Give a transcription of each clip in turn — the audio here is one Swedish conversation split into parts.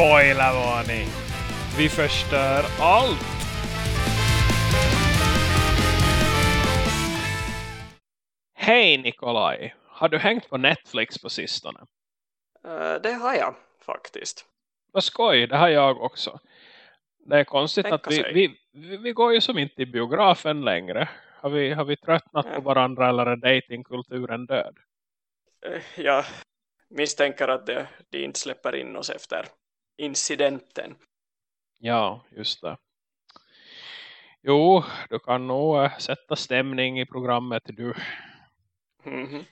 Spoilervarning! Vi förstör allt! Hej Nikolaj! Har du hängt på Netflix på sistone? Uh, det har jag faktiskt. Vad skoj, det har jag också. Det är konstigt Tänka att vi, vi, vi, går ju som inte i biografen längre. Har vi, har vi tröttnat ja. på varandra eller är datingkulturen död? Uh, jag misstänker att det, de inte släpper in oss efter incidenten. Ja, just det. Jo, du kan nog äh, sätta stämning i programmet du. Mm -hmm.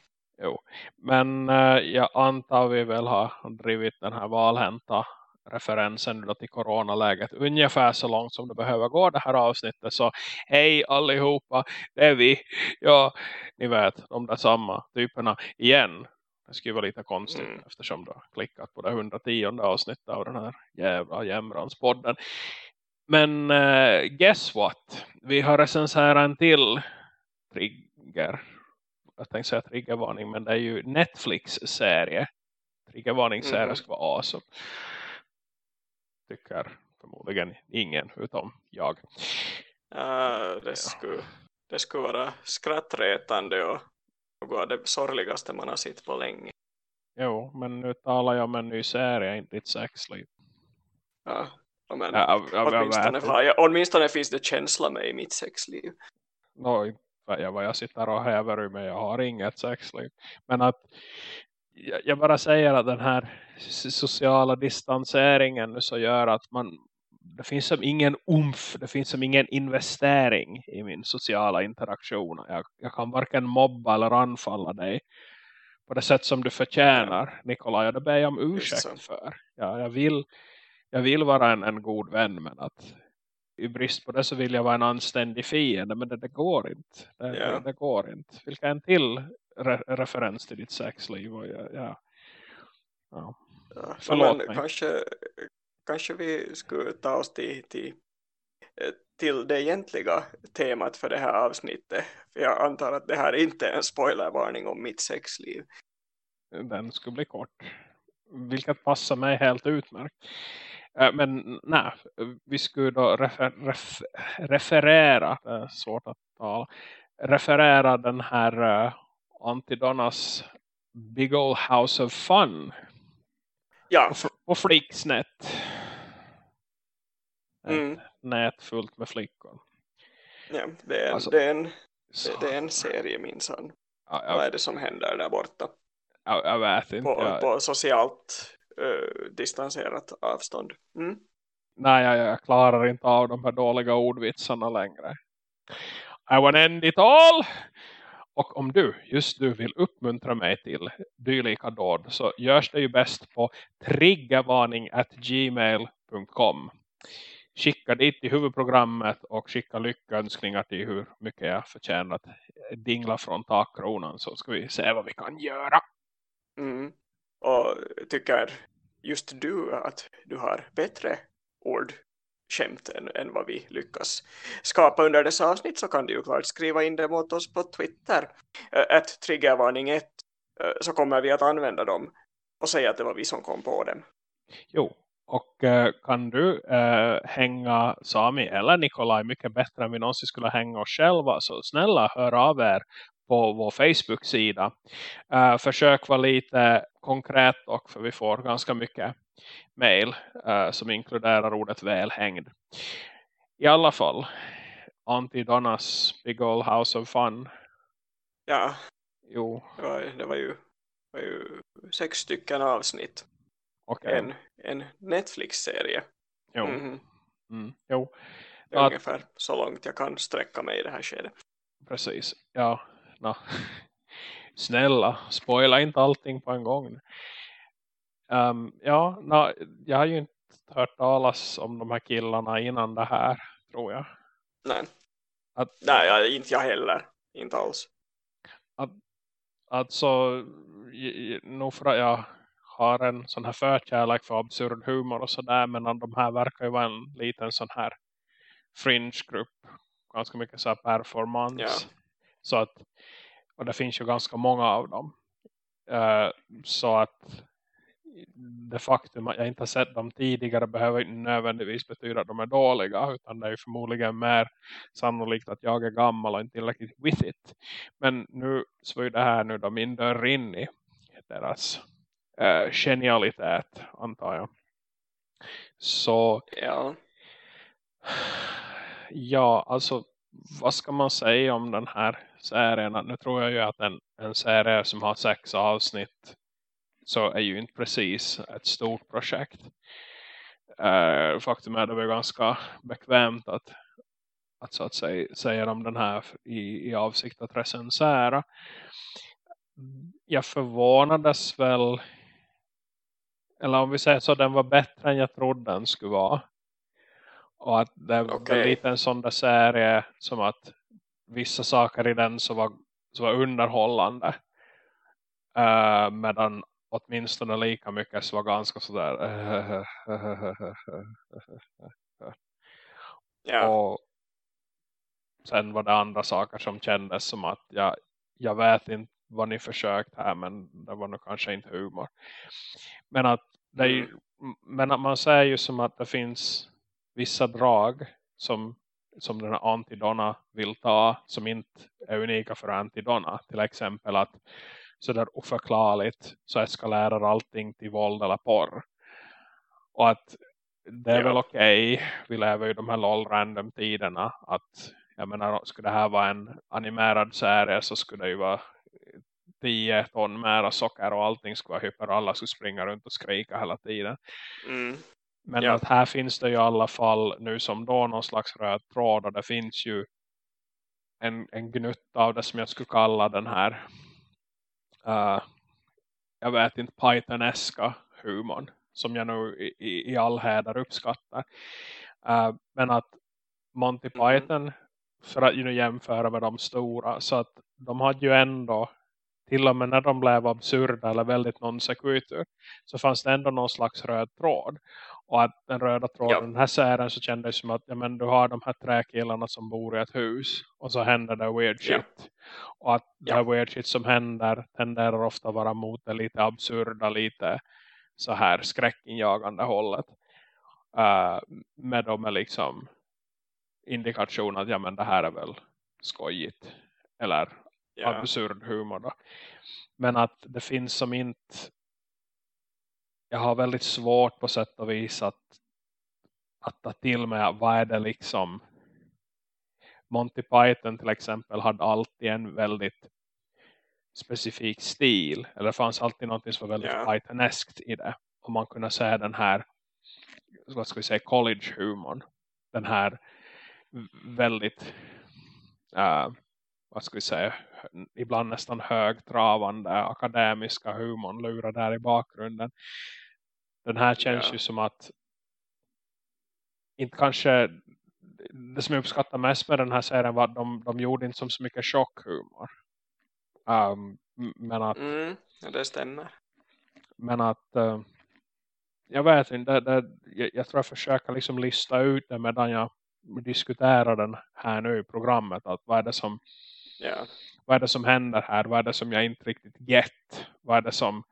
Jo, men äh, jag antar vi väl har drivit den här valhänta referensen då till coronaläget ungefär så långt som det behöver gå det här avsnittet. Så hej allihopa, det är vi. Ja, ni vet, de där samma typerna igen. Det skulle vara lite konstigt mm. eftersom du har klickat på det 110 avsnittet av den här jävla jämranspodden. Men uh, guess what? Vi har recenserat en till trigger. Jag tänkte säga triggervarning men det är ju Netflix-serie. Triggervarningsserie mm. ska vara awesome. Tycker förmodligen ingen utom jag. Uh, det, skulle, det skulle vara skrattretande och något av det sorgligaste man har sett på länge. Jo, men nu talar jag om en ny serie, inte ditt sexliv. Ja, men ja, jag, åtminstone, jag, jag, åtminstone finns det känsla med i mitt sexliv. No, jag, jag sitter och häver ur mig, jag har inget sexliv. Men att jag bara säger att den här sociala distanseringen nu så gör att man det finns som ingen umf, det finns som ingen investering i min sociala interaktion. Jag, jag kan varken mobba eller anfalla dig på det sätt som du förtjänar, Nikolaj. Det ber jag om ursäkt för. Ja, jag, vill, jag vill vara en, en god vän, men att i brist på det så vill jag vara en anständig fiende. Men det, det går inte. Det, ja. det, det, går inte. Vilka en till re referens till ditt sexliv? Och ja, ja. ja. Förlåt men, mig. Kanske, kanske vi skulle ta oss till, till, eh, till det egentliga temat för det här avsnittet. För jag antar att det här inte är en spoilervarning om mitt sexliv. Den skulle bli kort. Vilket passar mig helt utmärkt. Eh, men nej, vi skulle då refer, ref, referera, det är svårt att tala, referera den här uh, Antidonas Big Old House of Fun ja. på, på Flixnet mm. nät fullt med flickor. Ja, det är, alltså, det är, en, det, det, är en serie minsann. Ja, jag, Vad är det som händer där borta? Jag, jag vet inte. På, jag, på socialt uh, distanserat avstånd. Mm. Nej, jag, jag klarar inte av de här dåliga ordvitsarna längre. I wanna end it all! Och om du, just du, vill uppmuntra mig till dylika dåd så görs det ju bäst på triggervarning.gmail.com skicka dit i huvudprogrammet och skicka lyckönskningar till hur mycket jag förtjänar att dingla från takkronan så ska vi se vad vi kan göra. Mm. Och tycker just du att du har bättre ord skämt än, än vad vi lyckas skapa under dessa avsnitt så kan du ju klart skriva in det mot oss på Twitter. Ett triggervarning 1 så kommer vi att använda dem och säga att det var vi som kom på dem. Jo, och uh, kan du uh, hänga Sami eller Nikolaj mycket bättre än vi någonsin skulle hänga oss själva så snälla hör av er på vår Facebook-sida. Uh, försök vara lite konkret och för vi får ganska mycket mail som inkluderar ordet välhängd. I alla fall Anti Donnas Big Old House of Fun. Ja. Jo. Det var, det var, ju, var ju sex stycken avsnitt. Okay. En, en Netflix-serie. Jo. Mm mm, jo. Att... ungefär så långt jag kan sträcka mig i det här skedet. Precis. Ja. No. Snälla, spoila inte allting på en gång. Um, ja, no, jag har ju inte hört talas om de här killarna innan det här, tror jag. Nej. Att, Nej, inte jag heller. Inte alls. Att, alltså, nog för jag har en sån här förkärlek för absurd humor och sådär. Men de här verkar ju vara en liten sån här fringe-grupp. Ganska mycket så här performance. Ja. Så att, och det finns ju ganska många av dem. Uh, så att det faktum att jag inte har sett dem tidigare behöver inte nödvändigtvis betyda att de är dåliga utan det är förmodligen mer sannolikt att jag är gammal och inte tillräckligt with it. Men nu så är det här nu då min dörr in i deras äh, genialitet antar jag. Så ja. ja, alltså vad ska man säga om den här serien? Nu tror jag ju att en, en serie som har sex avsnitt så är ju inte precis ett stort projekt. Uh, faktum är att det är ganska bekvämt att, att så att säga, säga om den här i, i avsikt att recensera. Jag förvånades väl eller om vi säger så, den var bättre än jag trodde den skulle vara. Och att det var okay. lite en sån där serie som att vissa saker i den så var, så var underhållande. Uh, medan åtminstone lika mycket så var ganska sådär ja. och sen var det andra saker som kändes som att jag, jag vet inte vad ni försökt här men det var nog kanske inte humor men att det är, mm. men att man säger ju som att det finns vissa drag som, som den här Antidonna vill ta som inte är unika för Antidonna till exempel att så där oförklarligt så eskalerar allting till våld eller porr. Och att det är ja. väl okej, okay. vi lever ju de här lol random tiderna att jag menar, skulle det här vara en animerad serie så skulle det ju vara 10 ton mera socker och allting skulle vara hyper alla skulle springa runt och skrika hela tiden. Mm. Men ja. att här finns det ju i alla fall nu som då någon slags röd tråd och det finns ju en, en gnutt av det som jag skulle kalla den här uh, jag vet inte, Pythoneska humorn som jag nu i, i all hädar uppskattar. Uh, men att Monty mm. Python för att ju jämföra med de stora så att de hade ju ändå till och med när de blev absurda eller väldigt non sequitur så fanns det ändå någon slags röd tråd och att den röda tråden, ja. den här serien så kändes som att ja, men du har de här tre killarna som bor i ett hus. Och så händer det weird shit. Ja. Och att ja. det weird shit som händer tenderar ofta vara mot det lite absurda, lite så här skräckinjagande hållet. Uh, med dem är liksom indikation att ja men det här är väl skojigt. Eller yeah. absurd humor då. Men att det finns som inte jag har väldigt svårt på sätt och vis att, att ta till mig vad är det liksom Monty Python till exempel hade alltid en väldigt specifik stil. Eller det fanns alltid något som var väldigt yeah. Pythoneskt i det. Om man kunde säga den här vad ska vi säga college-humorn. Den här väldigt uh, vad ska vi säga ibland nästan högtravande akademiska humorn lurar där i bakgrunden. Den här känns ja. ju som att inte kanske det som jag uppskattar mest med den här serien var att de, de gjorde inte som så mycket chockhumor. Um, men att mm, ja, det stämmer. Men att uh, jag vet inte, det, det, jag, jag, tror jag försöker liksom lista ut det medan jag diskuterar den här nu i programmet. Att vad är det som yeah. vad är det som händer här? Vad är det som jag inte riktigt get? Vad är det som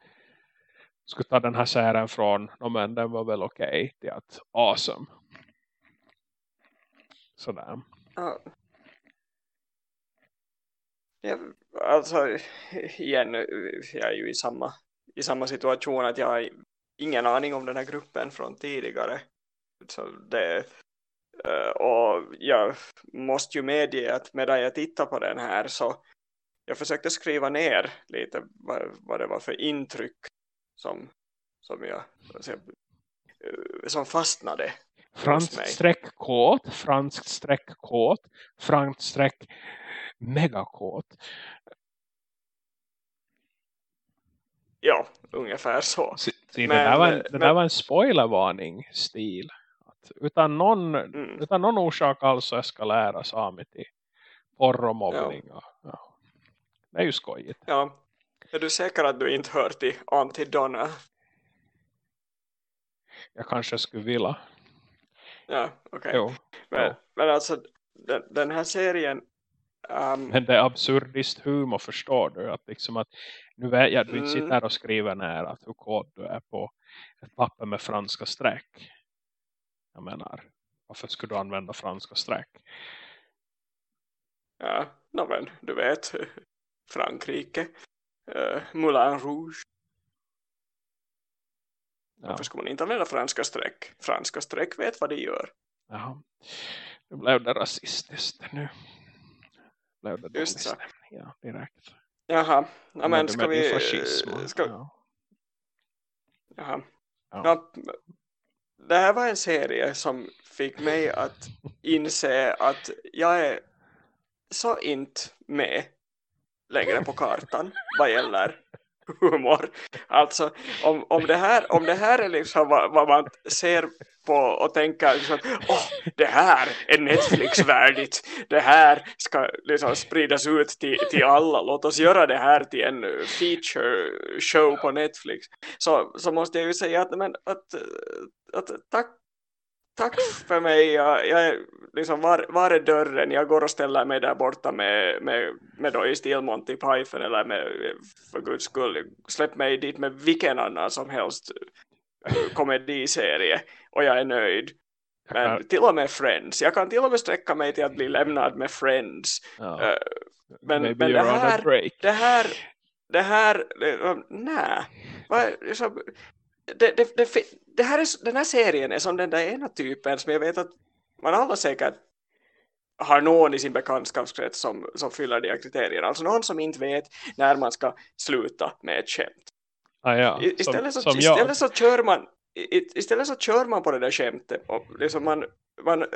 skulle ta den här serien från no, men den var väl okej okay, till att awesome. Sådär. Ja. Ja, alltså igen, jag är ju i samma, i samma situation att jag har ingen aning om den här gruppen från tidigare. Så det, och jag måste ju medge att medan jag tittar på den här så jag försökte skriva ner lite vad, vad det var för intryck som, som jag säga, eh, som fastnade franskt streckkåt franskt streckkåt franskt streck megakåt ja, ungefär så. så, men, det, där var en, det men, där var en spoilervarning stil. Utan, någon, mm. utan någon orsak alltså eskalera Sami till porr och mobbning. Ja. Ja. Det är ju skojigt. Ja, är du säker att du inte hör till Antidonna? Jag kanske skulle vilja. Ja, okej. Okay. Men, men alltså, den, den, här serien Um, Men det är absurdist humor förstår du. Att liksom att, nu vet jag att du inte Mm. sitter här och skriver ner att hur kod du är på ett papper med franska streck. Jag menar, varför skulle du använda franska streck? ja, no, men du vet, Frankrike, uh, Moulin Rouge. Ja. Varför ska man inte använda franska streck? Franska streck vet vad de gör. Jaha. Nu blev det rasistiskt nu. Blev det Just så. Ja, direkt. Jaha, ja, Men ska vi... fascism Ska, ja. jaha. Ja. Ja, det här var en serie som fick mig att inse att jag är så inte med längre på kartan vad gäller humor. Alltså om, om, det, här, om det här är liksom vad, vad man ser på och tänker liksom, oh, det här är Netflix-värdigt. Det här ska liksom spridas ut till, till alla. Låt oss göra det här till en feature show på Netflix. Så, så måste jag ju säga att, men, att, att tack tack för mig. Jag, jag liksom, var, var är dörren? Jag går och ställer mig där borta med, med, med då i stil Monty Python eller med, för guds skull, släpp mig dit med vilken annan som helst komediserie och jag är nöjd. Men till och med Friends. Jag kan till och med sträcka mig till att bli lämnad med Friends. Eh, men- Maybe men det här-. Det här, det här, det- nej. Vad- liksom, det, det, det, här är, den här serien är som den där ena typen som jag vet att man alla säkert har någon i sin bekantskapskrets som, som fyller de här kriterierna. Alltså någon som inte vet när man ska sluta med ett skämt. Ah, ja. Istället, som, så, som jag. istället så kör man istället så kör man på det där skämtet och liksom man, man, eh,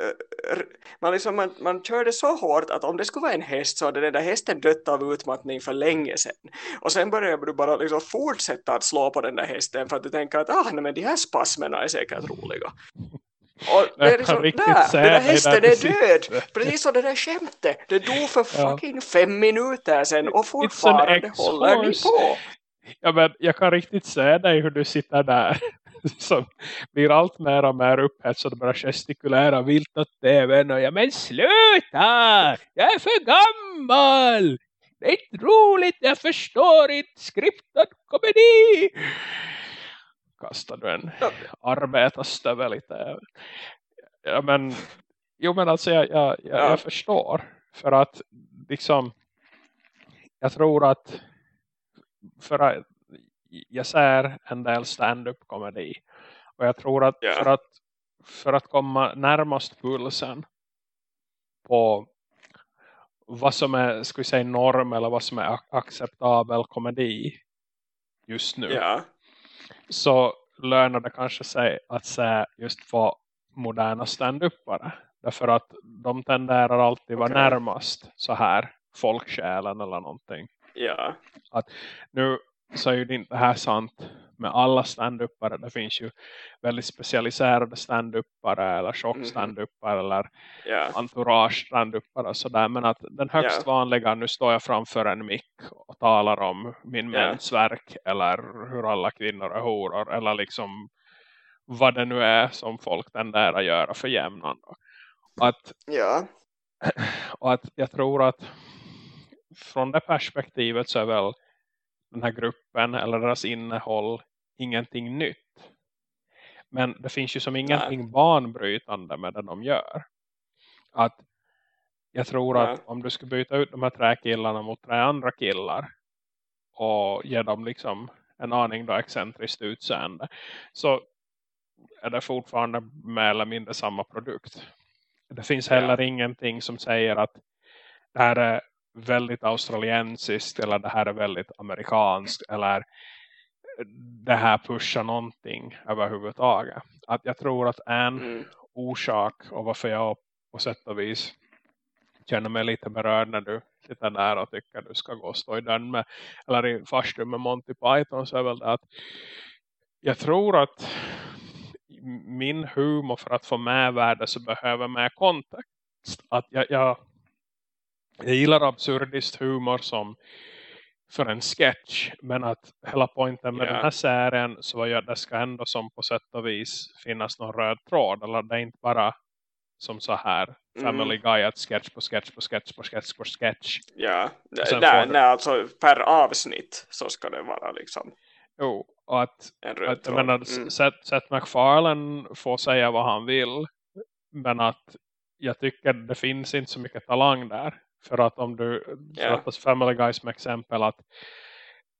man, liksom, man, man kör det så hårt att om det skulle vara en häst så hade den där hästen dött av utmattning för länge sedan. Och sen börjar du bara liksom fortsätta att slå på den där hästen för att du tänker att ah, nej, men de här spasmerna är säkert roliga. Och det är liksom, se den där hästen där är död. Precis som det där skämtet. Det dog för Ja. fucking fem minuter sedan och an fortfarande håller ni på. Ja, men jag kan riktigt se dig hur du sitter där. Som blir allt mer och mer upphetsad och börjar gestikulera vilt åt tvn. Och ja, men sluta! Jag är för gammal! Det är inte roligt, jag förstår inte skriptad komedi! Kastar du en arbetarstövel i tvn. Ja, men, jo, men alltså jag, jag, jag, Ja. jag förstår. För att liksom jag tror att för att jag ser en del stand-up komedi och jag tror att Ja. för att för att komma närmast pulsen på vad som är ska vi säga norm eller vad som är ac- acceptabel komedi just nu Ja, så lönar det kanske sig att se just på moderna stand-upare. Därför att de tenderar alltid vara Okej. närmast så här folksjälen eller någonting. ja, Nu så är ju det inte här sant med alla stand-upare. Det finns ju väldigt specialiserade stand-upare eller Mhm. chock-stand-upare eller ja, entourage stand-upare och sådär. Men att den högst vanliga, nu står jag framför en mick och talar om min Ja. mensvärk eller hur alla kvinnor är horor eller liksom vad det nu är som folk tenderar att göra för jämnan. Att, ja, och att jag tror att från det perspektivet så är väl den här gruppen eller deras innehåll ingenting nytt. Men det finns ju som ingenting banbrytande med det de gör. Att jag tror Nej. att om du skulle byta ut de här tre killarna mot tre andra killar och ge dem liksom en aning då excentriskt utseende så är det fortfarande mer eller mindre samma produkt. Det finns Ja. heller ingenting som säger att det här är väldigt australiensiskt eller det här är väldigt amerikanskt eller det här pushar någonting överhuvudtaget. Att jag tror att en mm, orsak och varför jag på sätt och vis känner mig lite berörd när du sitter där och tycker att du ska gå och stå i den med eller i farstu med Monty Python så är väl det att jag tror att min humor för att få med värde så behöver med kontext. Att jag, jag, jag gillar absurdist humor som för en sketch. Men att hela poängen med Ja. den här serien så var ju att det ska ändå som på sätt och vis finnas någon röd tråd. Eller det är inte bara som så här Family Mm. Guy, att sketch på sketch på sketch på sketch på sketch. Ja, nej, nej, alltså per avsnitt så ska det vara liksom Jo, och att, en röd att jag menar, Mm. Seth, Seth MacFarlane får säga vad han vill. Men att jag tycker det finns inte så mycket talang där. För att om du, för att ta Family Guy som exempel att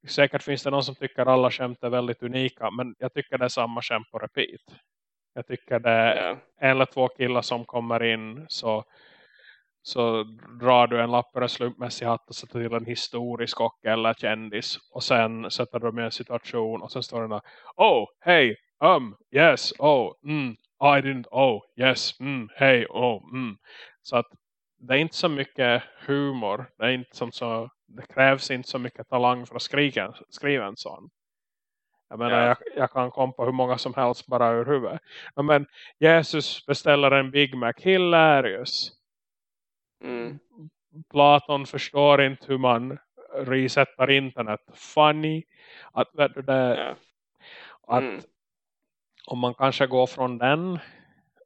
säkert finns det någon som tycker alla skämt är väldigt unika. Men jag tycker det är samma skämt på repeat. Jag tycker det är Ja, en eller två killar som kommer in så, så drar du en lapp ur en slumpmässig hatt och sätter till en historisk och eller kändis och sen sätter du med en situation och sen står det där oh, hey, um, yes, oh, mm, I didn't, oh, yes, mm, hey, oh, mm. så att det är inte så mycket humor det är inte som så det krävs inte så mycket talang för att skrika, skriva en sån jag menar, Ja. jag, jag kan komma på hur många som helst bara ur huvudet. Men Jesus beställer en Big Mac. Hilarious. mm, Platon förstår inte hur man resetar internet. Funny. Att, vet du, det, ja. att Mm. om man kanske går från den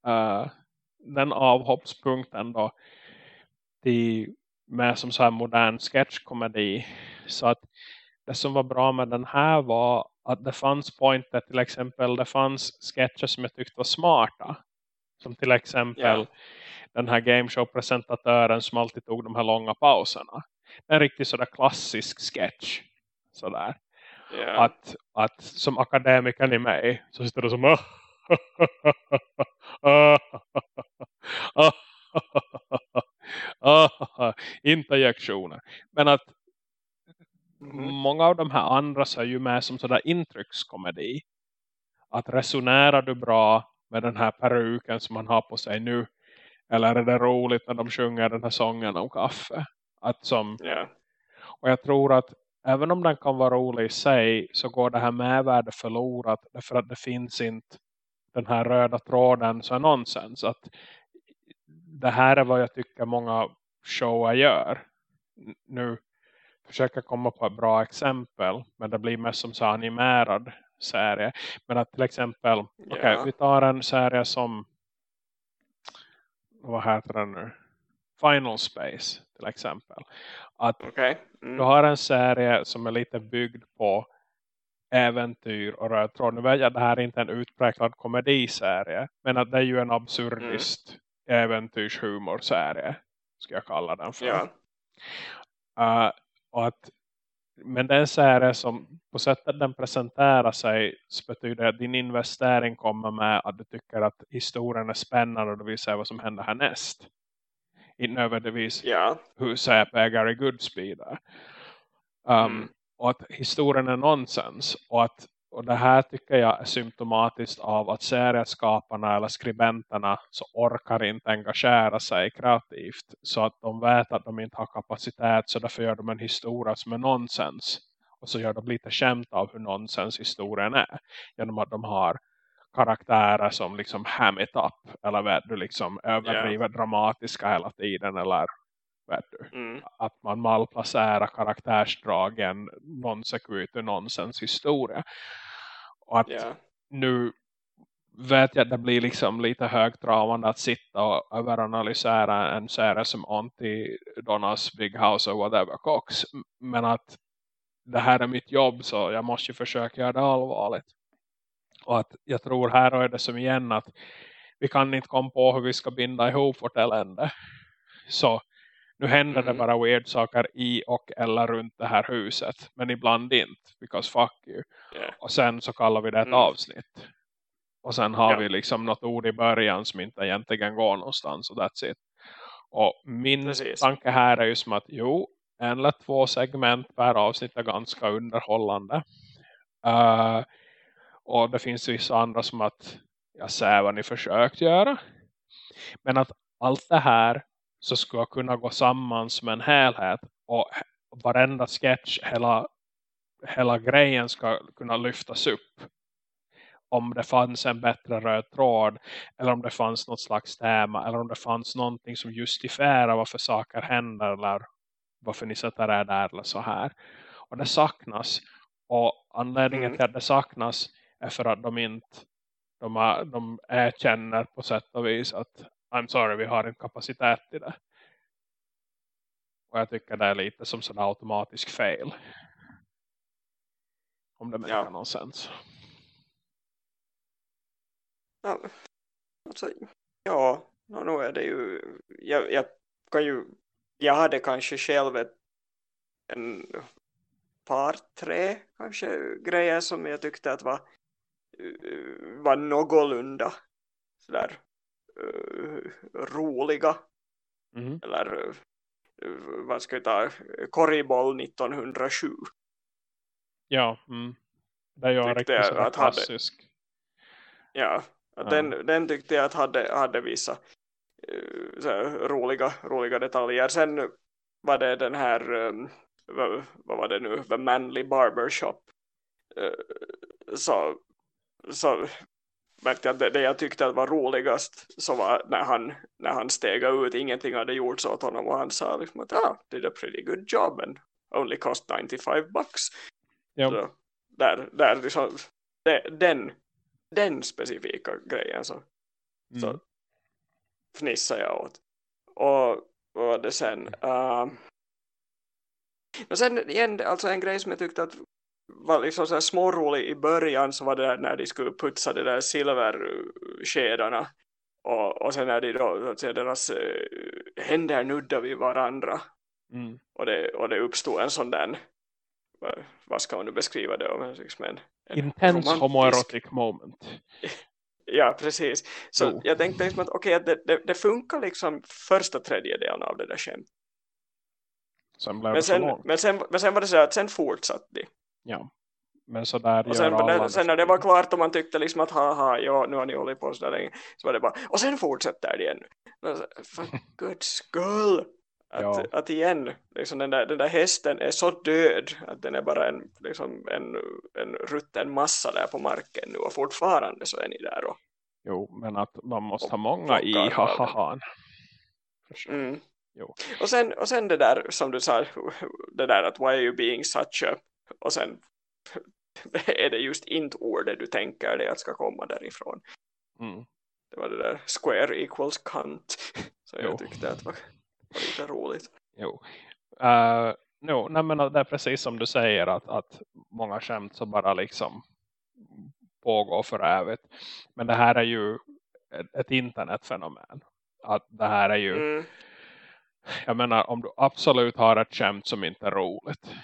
eh, den avhoppspunkten då till med som så här modern sketchkomedi så att det som var bra med den här var att det fanns pointer till exempel det fanns sketcher som jag tyckte var smarta som till exempel Ja. den här gameshow-presentatören som alltid tog de här långa pauserna en riktigt sådär klassisk sketch sådär Ja. att, att som akademikern i mig så sitter det som interjektioner men att Mhm. många av de här andra så är ju med som sådär intryckskomedi. Att resonerar du bra med den här peruken som man har på sig nu? Eller är det roligt när de sjunger den här sången om kaffe? Att som Ja. och jag tror att även om den kan vara rolig i sig så går det här medvärde förlorat därför att det finns inte den här röda tråden så är nonsens. Att det här är vad jag tycker många shower gör. Nu försöker jag komma på ett bra exempel men det blir mest som så animerad serie. Men att till exempel, okej Ja. vi tar en serie som vad heter den nu? Final Space till exempel. Att du Mm. har en serie som är lite byggd på äventyr och röd tråd. Nu vet jag det här är inte en utpräglad komediserie. Men att det är ju en absurdist äventyrshumorserie. Ska jag kalla den för. Ja. Uh, att, men det är en serie som på sättet den presenterar sig så betyder att din investering kommer med att du tycker att historien är spännande och du vill se vad som händer härnäst. Inte nödvändigtvis Ja. hur säper Gary Goodspeed är. Um, Mm. Och att historien är nonsens. Och att och det här tycker jag är symptomatiskt av att serieskaparna eller skribenterna så orkar inte engagera sig kreativt. Så att de vet att de inte har kapacitet så därför gör de en historia som är nonsens. Och så gör de lite skämt av hur nonsens historien är. Genom att de har karaktärer som liksom ham it up. Eller vet du liksom överdriver dramatiska hela tiden. Eller Mm. att man malplacerar karaktärsdrag i en non-sequitur nonsens historia. Och att Ja. nu vet jag att det blir liksom lite högtravande att sitta och överanalysera en serie som Auntie Donnas Big House och whatever Cox. Men att det här är mitt jobb så jag måste ju försöka göra det allvarligt. Och att jag tror här är det som igen att vi kan inte komma på hur vi ska binda ihop vårt elände. Så nu händer det Mhm. bara weird saker i och eller runt det här huset. Men ibland inte. Because fuck you. Ja. Och sen så kallar vi det ett Mm. avsnitt. Och sen har Ja. vi liksom något ord i början som inte egentligen går någonstans. Och that's it. Och min Precis. tanke här är ju som att jo, en eller två segment per avsnitt är ganska underhållande. Uh, och det finns vissa andra som att jag ser vad ni försökt göra. Men att allt det här så skulle kunna gå samman som en helhet. Och varenda sketch, hela, hela grejen ska kunna lyftas upp. Om det fanns en bättre röd tråd. Eller om det fanns något slags tema. Eller om det fanns någonting som justifierar varför saker händer. Eller varför ni sätter er där eller så här. Och det saknas. Och anledningen Mm. till att det saknas är för att de inte de, de erkänner på sätt och vis att I'm sorry, vi har en kapacitet i det. Och jag tycker det är lite som sån automatisk fail. Om det makar ja. någon sens. Ja, alltså, ja, nu är det ju, jag, jag kan ju, jag hade kanske själv ett, en par, tre kanske grejer som jag tyckte att var, var någorlunda sådär roliga. Mm. Eller uh, vad ska jag ta, Korriboll 1907. Ja, mm. det är en riktigt klassisk. Hade, ja, ja. Den, den tyckte jag att hade, hade vissa uh, roliga, roliga detaljer. Sen var det den här um, vad, vad var det nu, The Manly Barbershop så, så märkte att det, det jag tyckte var roligast så var när han, när han stega ut, ingenting hade gjorts åt honom och han sa liksom att ah, did a pretty good job and only cost 95 bucks. Ja. Så, där, där liksom, det, den, den specifika grejen så, mm. så fnissade jag åt. Och vad var det sen? Uh, men sen igen, alltså en grej som jag tyckte att var liksom så smårolig i början så var det när de skulle putsa de där silverskedarna. Och, och sen när de då, att säga, deras uh, händer nuddar vid varandra. Mm. och, det, och det uppstod en sån där vad, ska man nu beskriva det om liksom en, en Intense romantisk... homoerotic moment. Ja precis. Så jo. jag tänkte liksom att okej okay, det, det, det, funkar liksom första tredjedelen av det där skämt Sen men, sen, men, sen, men sen var det så att sen fortsatte de ja. Men så där och sen, när, sen när det var klart och man tyckte liksom att haha, ja, nu har ni hållit på så länge så var det bara, och sen fortsätter det igen för guds skull att, ja. att igen, liksom den, där, den där hästen är så död att den är bara en, liksom en, en rutten massa där på marken nu och fortfarande så är ni där och, Jo, men att man måste ha många i hahahan. Mm. Jo. Och, sen, och sen det där som du sa, det där att why are you being such a och sen är det just inte ordet du tänker dig att ska komma därifrån. Mm. Det var det där square equals. Så jo. jag tyckte att det var, var lite roligt. Jo. Uh, no, nej, men det är precis som du säger att, att många skämt så bara liksom pågår för evigt. Men det här är ju ett, ett internetfenomen. Att det här är ju mm. jag menar om du absolut har ett skämt som inte är roligt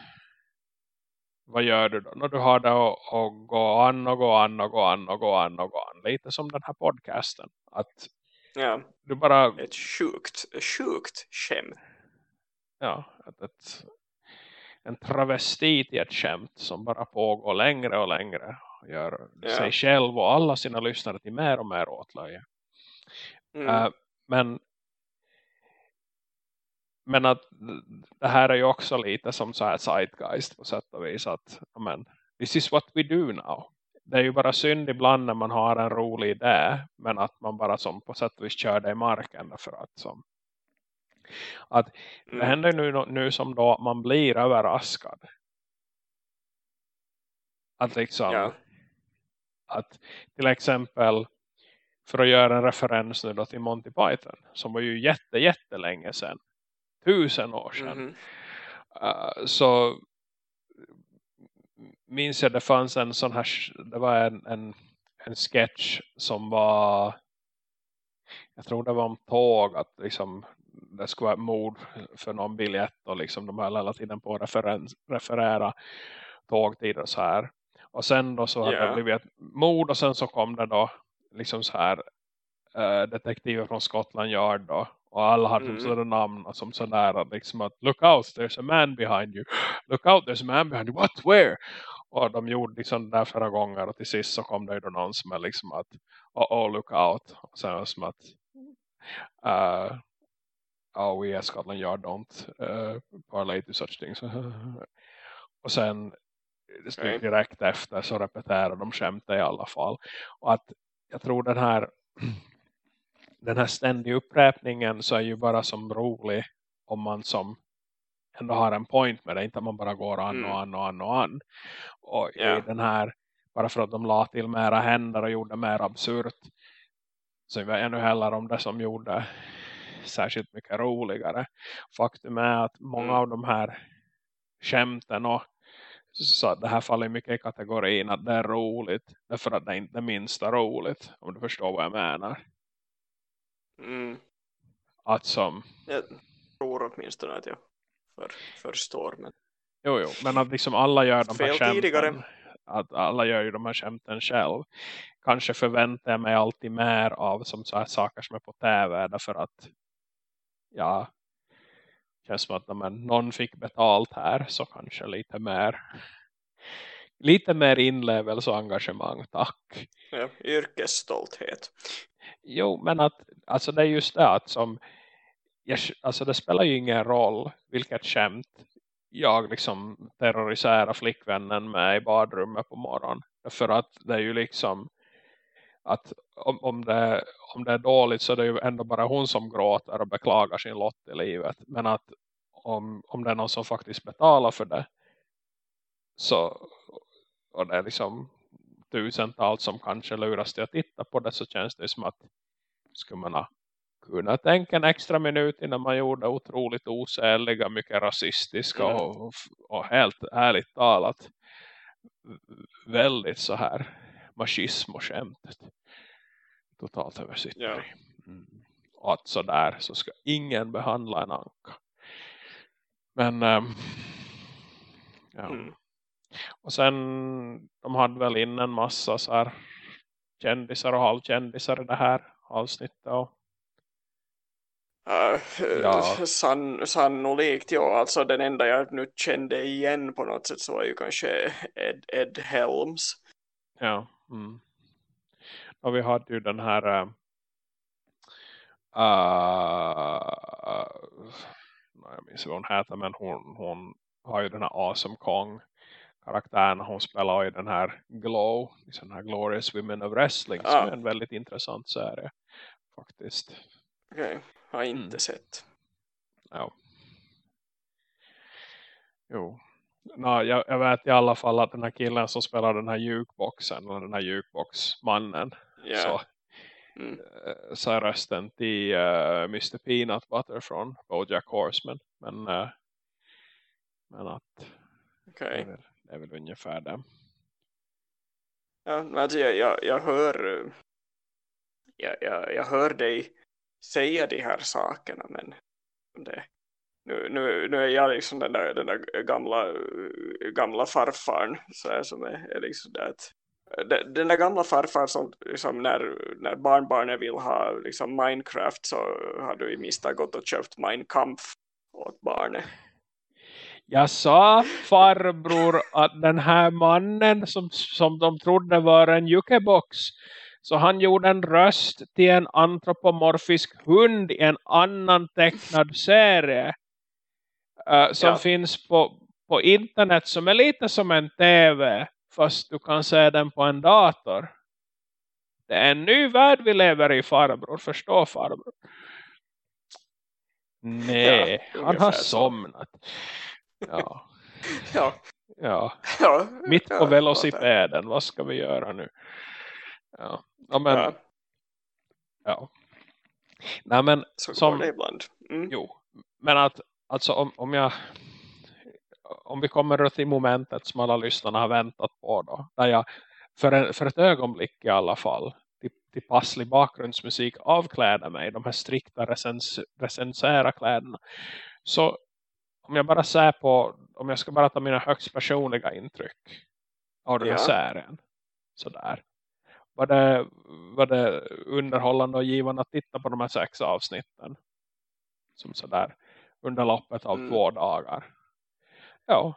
vad gör du då? När du har det att gå an och gå an och gå an och gå an och gå an. Lite som den här podcasten. Att ja. du bara... Ett sjukt, sjukt skämt. Ja, ett, ett, en travestit i ett skämt som bara pågår längre och längre. Och gör ja. sig själv och alla sina lyssnare till mer och mer åtlöje. Mm. Uh, men men att det här är ju också lite som så här zeitgeist på sätt och vis att men, this is what we do now. Det är ju bara synd ibland när man har en rolig idé men att man bara som på sätt och vis kör det i marken för att som att det mm. händer nu, nu som då man blir överraskad. Att liksom ja. att till exempel för att göra en referens nu då till Monty Python som var ju jätte jättelänge sedan tusen år sedan. Mm -hmm. uh, så minns jag det fanns en sån här, det var en, en, en sketch som var jag tror det var om tåg att liksom det skulle vara mord för någon biljett och liksom de höll hela tiden på att referera tågtider och så här. Och sen då så hade yeah. det blivit ett mord och sen så kom det då liksom så här uh, detektiver från Scotland Yard då och alla har mm. sådana namn som sådär liksom att look out, there's a man behind you. Look out, there's a man behind you. What, where? Och de gjorde liksom det där flera gånger och till sist så kom det ju någon som är liksom att oh, oh look out. Och sen som att uh, oh we as Scotland Yard don't uh, parlay to such things. och sen okay. direkt efter så repeterar de skämtet i alla fall. Och att jag tror den här den här ständiga upprepningen så är ju bara som rolig om man som ändå har en point med det. Inte att man bara går an och mm. an och an och an. Och yeah. i den här, bara för att de la till mera händer och gjorde mer absurt så jag ännu heller om det som gjorde särskilt mycket roligare. Faktum är att många mm. av de här skämten och så det här faller mycket i kategorin att det är roligt därför att det är inte det minsta roligt om du förstår vad jag menar. Mm. Att som... Jag tror åtminstone att jag för, förstår. Men... Jo, jo, men att liksom alla gör de här skämten. Tidigare. Att alla gör ju de här skämten själv. Kanske förväntar jag mig alltid mer av som så här saker som är på tv. Därför att ja, känns som att men, någon fick betalt här så kanske lite mer lite mer inlevelse och engagemang, tack. Ja, yrkesstolthet. Jo, men att alltså det är just det att som jag, alltså det spelar ju ingen roll vilket skämt jag liksom terroriserar flickvännen med i badrummet på morgonen. För att det är ju liksom att om, om, det, om det är dåligt så är det ju ändå bara hon som gråter och beklagar sin lott i livet. Men att om, om det är någon som faktiskt betalar för det så och det är liksom tusentals som kanske luras till att titta på det så känns det som att skulle man kunna tänka en extra minut innan man gjorde otroligt osäliga, mycket rasistiska mm. och, och helt ärligt talat väldigt så här machism och skämtet totalt översitter ja. mm. och att sådär så ska ingen behandla en anka men ähm, ja. Mm. Och sen de hade väl in en massa så här kändisar och halvkändisar i det här avsnittet och Uh, ja. san, sannolikt, ja. Alltså den enda jag nu kände igen på något sätt så var ju kanske Ed, Ed Helms. Ja. Mm. Och vi hade ju den här uh, uh, jag minns vad hon heter men hon, hon har ju den här Awesome Kong karaktären hon spelar i den här Glow, den här Glorious Women of Wrestling som är en väldigt intressant serie faktiskt. Okej. Okay har inte mm. sett. Ja. Jo. No, jag, jag, vet i alla fall att den här killen som spelar den här jukeboxen eller den här jukeboxmannen yeah. så, mm. Eh, så är rösten till uh, eh, Mr. Peanut Butter från Bojack Horseman. Men, uh, men att okay är väl, ungefär det. Ja, alltså jag, jag, jag hör jag, jag, jag hör dig säga de här sakerna men det, nu, nu, nu är jag liksom den där, den där gamla, gamla farfaren så här, som är, är liksom det att den där gamla farfar som liksom, när, när barnbarnen vill ha liksom, Minecraft så har du i misstag gått och köpt Minecraft åt barnet. Jag sa farbror att den här mannen som, som de trodde var en jukebox så han gjorde en röst till en antropomorfisk hund i en annan tecknad serie. Uh, som ja. finns på, på internet som är lite som en tv. Fast du kan se den på en dator. Det är en ny värld vi lever i farbror. Förstå farbror. Nej, ja, han har somnat. Ja. ja. Ja. ja. Mitt på velocipeden. Vad ska vi göra nu? Ja. Ja, men... Ja. ja. Nej, men... Så som, går det ibland. Mm. Jo. Men att, alltså om, om jag... Om vi kommer till momentet som alla lyssnarna har väntat på då. Där jag för, en, för ett ögonblick i alla fall till, till passlig bakgrundsmusik avkläder mig. De här strikta recens, recensära kläderna. Så om jag bara ser på, om jag ska bara ta mina högst personliga intryck av den här ja. serien. Sådär var det, var det underhållande och givande att titta på de här sex avsnitten. Som sådär under loppet av mm. två dagar. Ja.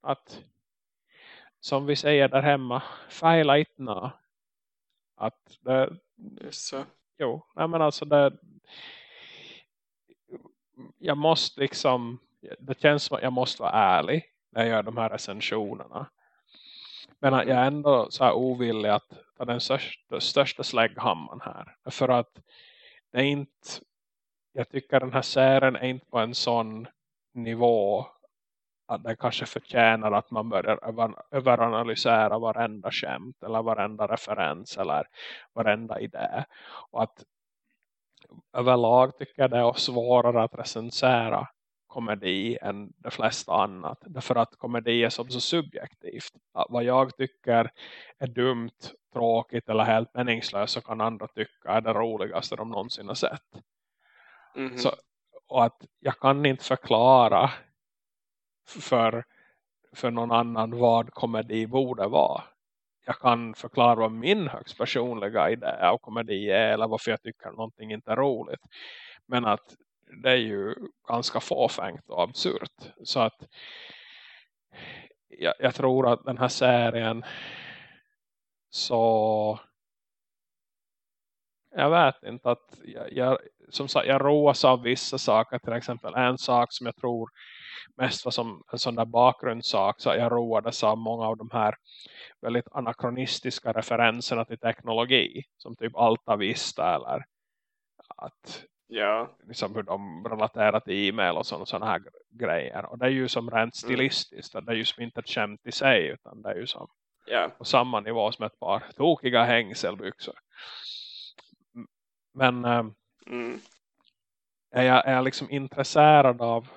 Att som vi säger där hemma, fejla inte Att det, så. Jo, nej men alltså det jag måste liksom det känns som att jag måste vara ärlig när jag gör de här recensionerna. Men jag är ändå så här ovillig att ta den största, största slägghamman här. För att det är inte, jag tycker den här serien är inte på en sån nivå att den kanske förtjänar att man börjar överanalysera varenda skämt eller varenda referens eller varenda idé. Och att överlag tycker det är svårare att recensera komedi än de flesta annat. Därför att komedi är som så subjektivt. Att vad jag tycker är dumt, tråkigt eller helt meningslöst så kan andra tycka är det roligaste de någonsin har sett. Mm -hmm. Så, och att jag kan inte förklara för, för någon annan vad komedi borde vara. Jag kan förklara vad min högst personliga idé av äh, komedi är eller varför jag tycker någonting inte är roligt. Men att det är ju ganska fåfängt och absurt. Så att jag, jag tror att den här serien så jag vet inte att jag, jag, som sagt, jag roas av vissa saker. Till exempel en sak som jag tror mest var som en sån där bakgrundssak. Så jag roades av många av de här väldigt anakronistiska referenserna till teknologi. Som typ Alta Vista eller att ja. liksom hur de relaterar till e-mail och sådana här grejer. Och det är ju som rent mm. stilistiskt. Mm. Det är ju som inte ett skämt i sig utan det är ju som ja. på samma nivå som ett par tokiga hängselbyxor. Men äh, mm. är, jag, är jag liksom intresserad av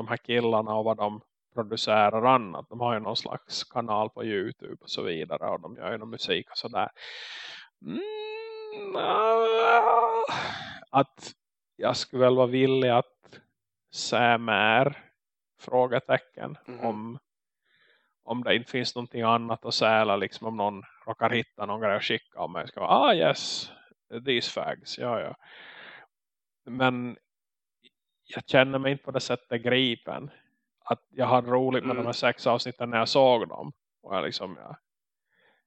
de här killarna och vad de producerar annat. De har ju någon slags kanal på Youtube och så vidare. Och de gör ju någon musik och sådär. Mm, att jag skulle väl vara villig att se mer frågetecken mm. om, om det inte finns någonting annat att säga eller liksom om någon råkar hitta någon grej att skicka om mig. Ska vara, ah yes, these fags, ja ja. Men jag känner mig inte på det sättet gripen. Att jag hade roligt med mm. de här sex avsnitten när jag såg dem. Och jag liksom, ja,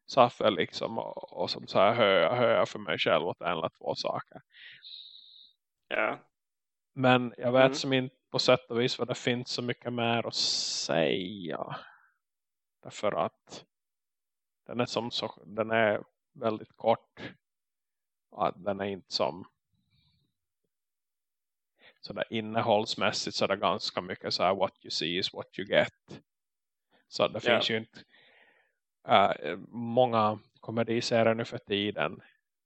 satt väl liksom och, och som så här höja, höja för mig själv åt en eller två saker. Ja. Men jag vet mm. som inte på sätt och vis vad det finns så mycket mer att säga. Därför att den är, som så, den är väldigt kort. Att den är inte som så där innehållsmässigt så är det ganska mycket så här what you see is what you get. Så det yeah. finns ju inte uh, många komediserier nu för tiden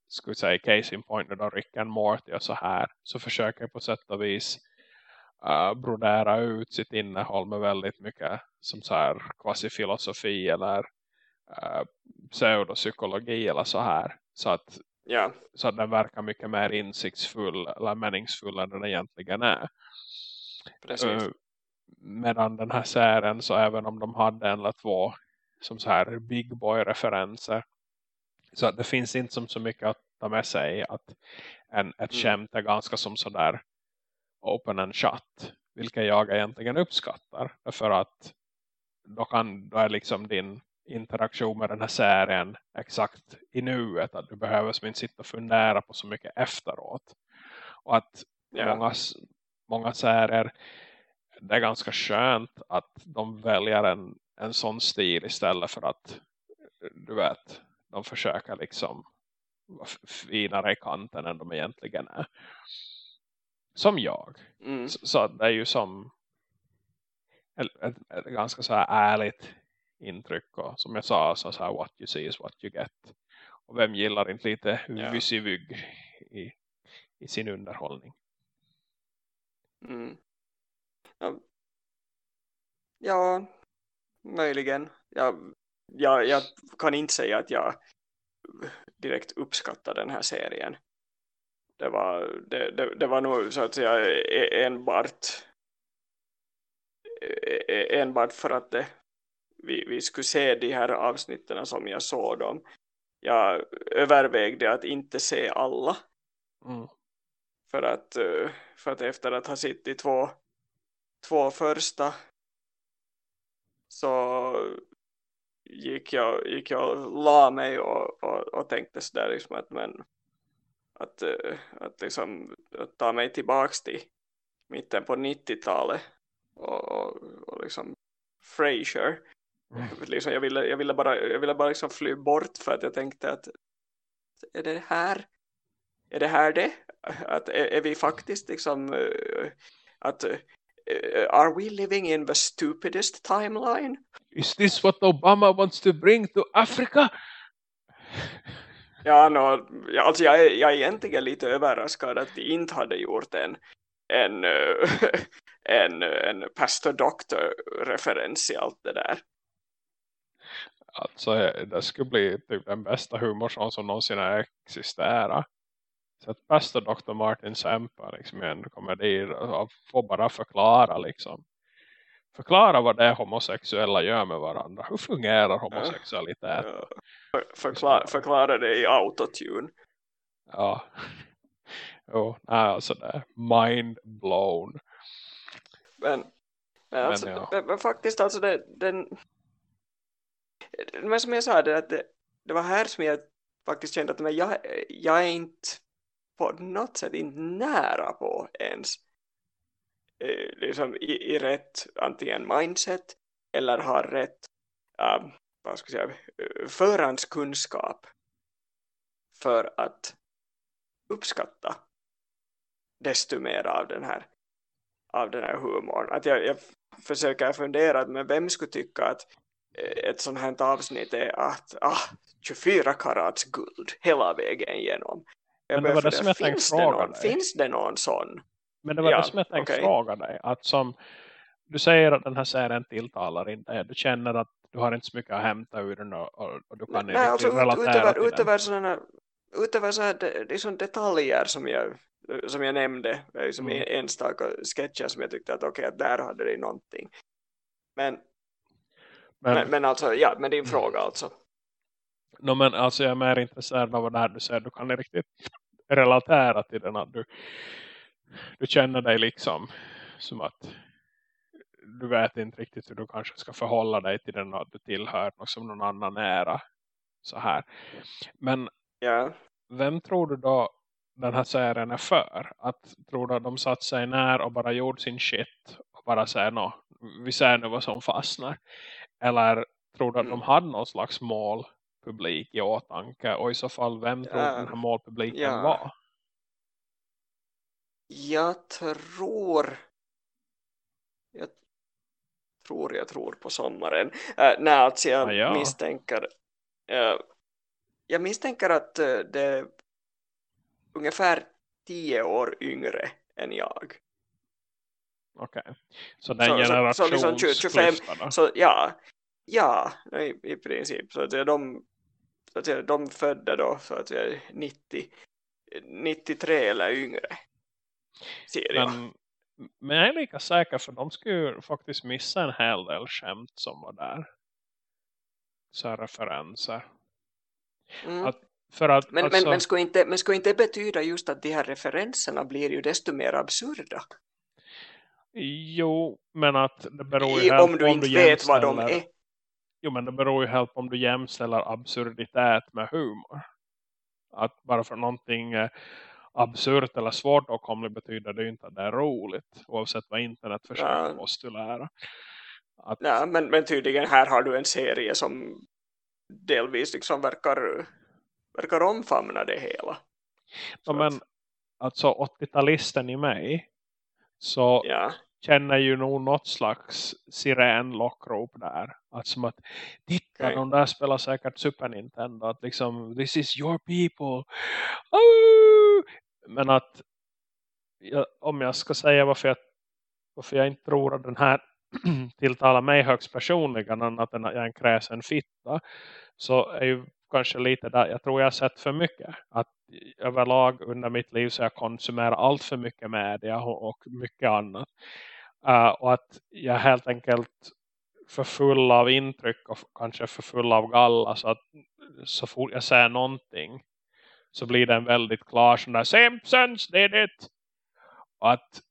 skulle säga case in point då Rick and Morty och så här så försöker på sätt och vis uh, brodera ut sitt innehåll med väldigt mycket som så här kvasifilosofi eller uh, pseudopsykologi eller så här så att Ja. Så att den verkar mycket mer insiktsfull eller meningsfull än den egentligen är. Uh, medan den här serien så även om de hade en eller två som så här big boy referenser så att det finns inte som så mycket att ta med sig att en, ett mm. skämt är ganska som sådär open and shut. Vilket jag egentligen uppskattar. För att då, kan, då är liksom din interaktion med den här serien exakt i nuet. Att du behöver som inte sitta och fundera på så mycket efteråt. Och att yeah. många, många serier det är ganska skönt att de väljer en, en sån stil istället för att du vet, de försöker liksom vara finare i kanten än de egentligen är. Som jag. Mm. Så, så, det är ju som ett, ett, ett ganska så här ärligt intryck och som jag sa så, så här what you see is what you get. Och vem gillar inte lite ja. vysivygg i, i sin underhållning? Mm. Ja. ja, möjligen. Jag, jag, jag kan inte säga att jag direkt uppskattar den här serien. Det var, det, det, det var nog så att säga e, enbart e, e, enbart för att det vi, vi skulle se de här avsnitten som jag såg dem. Jag övervägde att inte se alla. Mm. För, att, eh, för att efter att ha sitt i två, två första så gick jag, gick jag och la mig och, och, och tänkte sådär liksom att, men, att, eh, att, liksom, att ta mig tillbaks till mitten på 90-talet och, och, och liksom Frasier. Liksom, jag, ville, jag ville bara, jag ville bara liksom fly bort för att jag tänkte att är det här är det här det? Att är, är vi faktiskt liksom att uh, are we living in the stupidest timeline? Is this what Obama wants to bring to Africa? Ja, no, alltså jag, är, jag är egentligen lite överraskad att vi inte hade gjort en, en, en, en pastor doctor referens i allt det där. Alltså det skulle bli typ den bästa humorsång som någonsin har existerat. Så att pastor Dr. Martin Semper liksom en komedi och får bara förklara liksom. Förklara vad det är homosexuella gör med varandra. Hur fungerar homosexualitet? Ja. För, förklara, förklara det i autotune. Ja. Jo, nej, alltså det mind blown. Men, men, alltså, men, ja. men, men faktiskt alltså det, den men som jag sa det, att det, det var här som jag faktiskt kände att men jag, jag är inte på något sätt inte nära på ens eh, liksom i, i rätt antingen mindset eller har rätt um, ähm, vad ska jag säga, förhandskunskap för att uppskatta desto mer av den här av den här humorn. Att jag, jag försöker fundera men vem skulle tycka att ett sånt här avsnitt är att ah, 24 karats guld hela vägen igenom. Jag Men det var det som jag tänkte fråga någon, dig. Finns det någon sån? Men det var ja, det som jag tänkte okay. fråga dig. Att som, du säger att den här serien tilltalar inte. Du känner att du har inte så mycket att hämta ur den och, och, och du kan Nej, inte alltså, relatera utöver, till utöver den. Sådana, utöver så här, liksom detaljer som jag, som jag nämnde. Liksom mm. enstaka sketcher som jag tyckte att okej, okay, att där hade det någonting. Men men, men, men, alltså, ja, men din fråga alltså. No, men alltså jag är mer intresserad av vad det här du säger. Du kan riktigt relatera till den. Att du, du känner dig liksom som att du vet inte riktigt hur du kanske ska förhålla dig till den att du tillhör något som någon annan ära. Så här. Men ja. vem tror du då den här serien är för? Att tror du att de satt sig när och bara gjorde sin shit och bara säger no, vi ser nu vad som fastnar. Eller tror du att de mm. hade någon slags målpublik i åtanke? Och i så fall, vem tror uh, den här målpubliken ja. var? Jag tror... Jag tror jag tror på sommaren. Uh, nej, alltså jag ah, ja. misstänker... Uh, jag misstänker att uh, det är ungefär tio år yngre än jag. Okej. Okay. Så den? Så, så, liksom så, ja, ja i, i princip. Så att de, så att de födda då så att säga, 90, 93 eller yngre. Ser jag. Men, men jag är lika säker för de skulle faktiskt missa en hel del skämt som var där. Så referenser. Mm. Att, för att, men, alltså... men, men, skulle inte, men skulle inte betyda just att de här referenserna blir ju desto mer absurda? Jo, men att det beror ju om du inte du vet vad de är. Jo, men det beror ju helt på om du jämställer absurditet med humor. Att bara för någonting är absurt eller svårt att komma betyder det ju inte att det är roligt. Oavsett vad internet försöker ja. postulera. Att... Ja, men, men tydligen här har du en serie som delvis liksom verkar, verkar omfamna det hela. Ja, men alltså 80-talisten i mig så ja känner ju nog något slags sirenlockrop där. Att som att, titta, okay. de där spelar säkert Super Nintendo. Att liksom, this is your people. Oh! Men att, jag, om jag ska säga varför jag, varför jag inte tror att den här tilltalar mig högst personligen annat än att jag är en kräsen fitta. Så är ju kanske lite där, jag tror jag har sett för mycket. Att överlag under mitt liv så jag konsumerar allt för mycket media och, och mycket annat. Uh, och att jag helt enkelt för full av intryck och kanske för full av galla så att så fort jag säger någonting så blir det en väldigt klar sån där Simpsons did it! Och att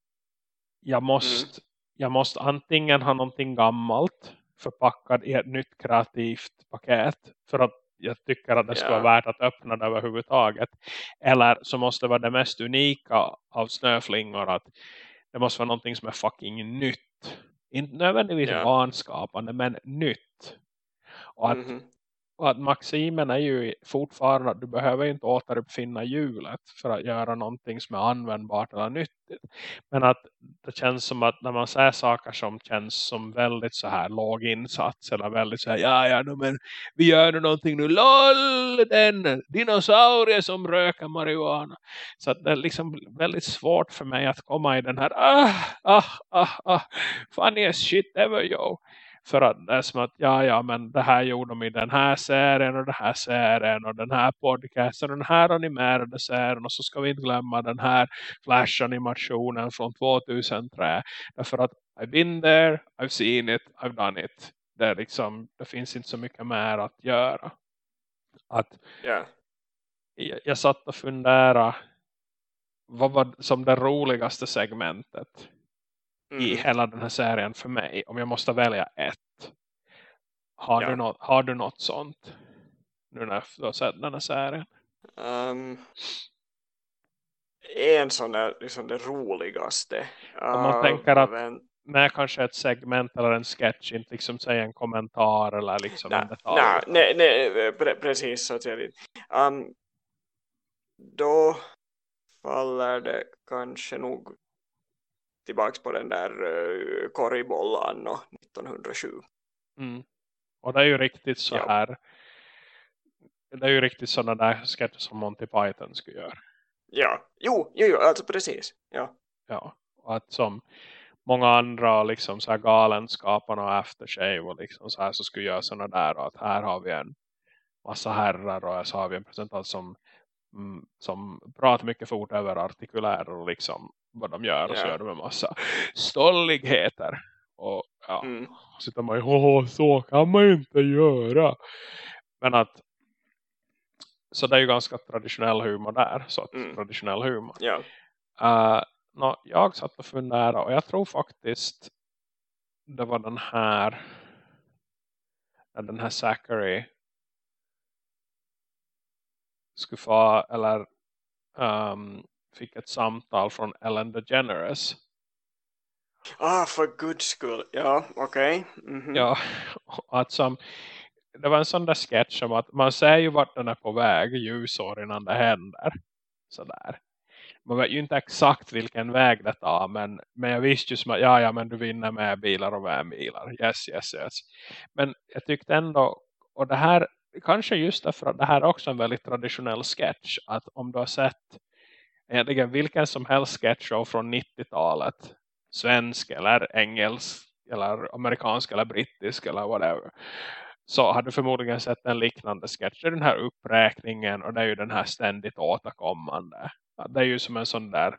jag måste, mm. jag måste antingen ha någonting gammalt förpackad i ett nytt kreativt paket för att jag tycker att det ska yeah. vara värt att öppna det överhuvudtaget. Eller så måste det vara det mest unika av snöflingor att det måste vara någonting som är fucking nytt. Inte nödvändigtvis yeah. vanskapande men nytt. Och att mm -hmm och att maximen är ju fortfarande att du behöver inte återuppfinna hjulet för att göra någonting som är användbart eller nyttigt. Men att det känns som att när man säger saker som känns som väldigt så här låg insats eller väldigt så här, ja ja men vi gör nu någonting nu, LOL den dinosaurie som röker marijuana. Så att det är liksom väldigt svårt för mig att komma i den här ah, ah, ah, ah funniest shit ever yo för att det är som att, ja ja men det här gjorde de i den här serien och den här serien och den här podcasten och den här animerade serien och så ska vi inte glömma den här flash-animationen från 2003. Därför att I've been there, I've seen it, I've done it. Det, är liksom, det finns inte så mycket mer att göra. Att yeah. jag, jag satt och funderade vad var som det roligaste segmentet mm. i hela den här serien för mig. Om jag måste välja ett. Har, ja. du, något, har du något sånt? Nu när du har sett den här serien. Um, en sån är liksom det roligaste. Om man uh, tänker att men... med kanske ett segment eller en sketch inte liksom säga en kommentar eller liksom nej, en detalj. Nej, nej, nej pre precis så att jag um, Då faller det kanske nog tillbaka på den där uh, korgbollan 1907. Mm. Och det är ju riktigt så ja. här det är ju riktigt sådana där sketcher som Monty Python skulle göra. Ja, jo, jo, jo alltså precis. Ja. Ja, och att som många andra liksom så här galenskaparna och aftershave och liksom så här så skulle göra sådana där och att här har vi en massa herrar och så har vi en presentant som som pratar mycket fort över artikulärer och liksom vad de gör och så gör de en massa stolligheter och ja, mm. sitter man ju, så kan man ju inte göra men att så det är ju ganska traditionell humor där så att mm. traditionell humor ja. uh, no, jag satt och funderade och jag tror faktiskt det var den här den här Zachary skulle få eller um, fick ett samtal från Ellen DeGeneres. Ah, för guds skull. Ja, okej. Okay. Mm -hmm. Ja, att som, det var en sån där sketch om att man ser ju vart den är på väg ljusår innan det händer. Sådär. Man vet ju inte exakt vilken väg det tar. Men, men jag visste ju som att ja, ja men du vinner med bilar och vänbilar. Yes, yes, yes. Men jag tyckte ändå, och det här kanske just därför att det här är också en väldigt traditionell sketch. Att om du har sett egentligen vilken som helst sketchshow från 90-talet. Svensk eller engelsk eller amerikansk eller brittisk eller whatever. Så har du förmodligen sett en liknande sketch. Det är den här uppräkningen och det är ju den här ständigt återkommande. Det är ju som en sån där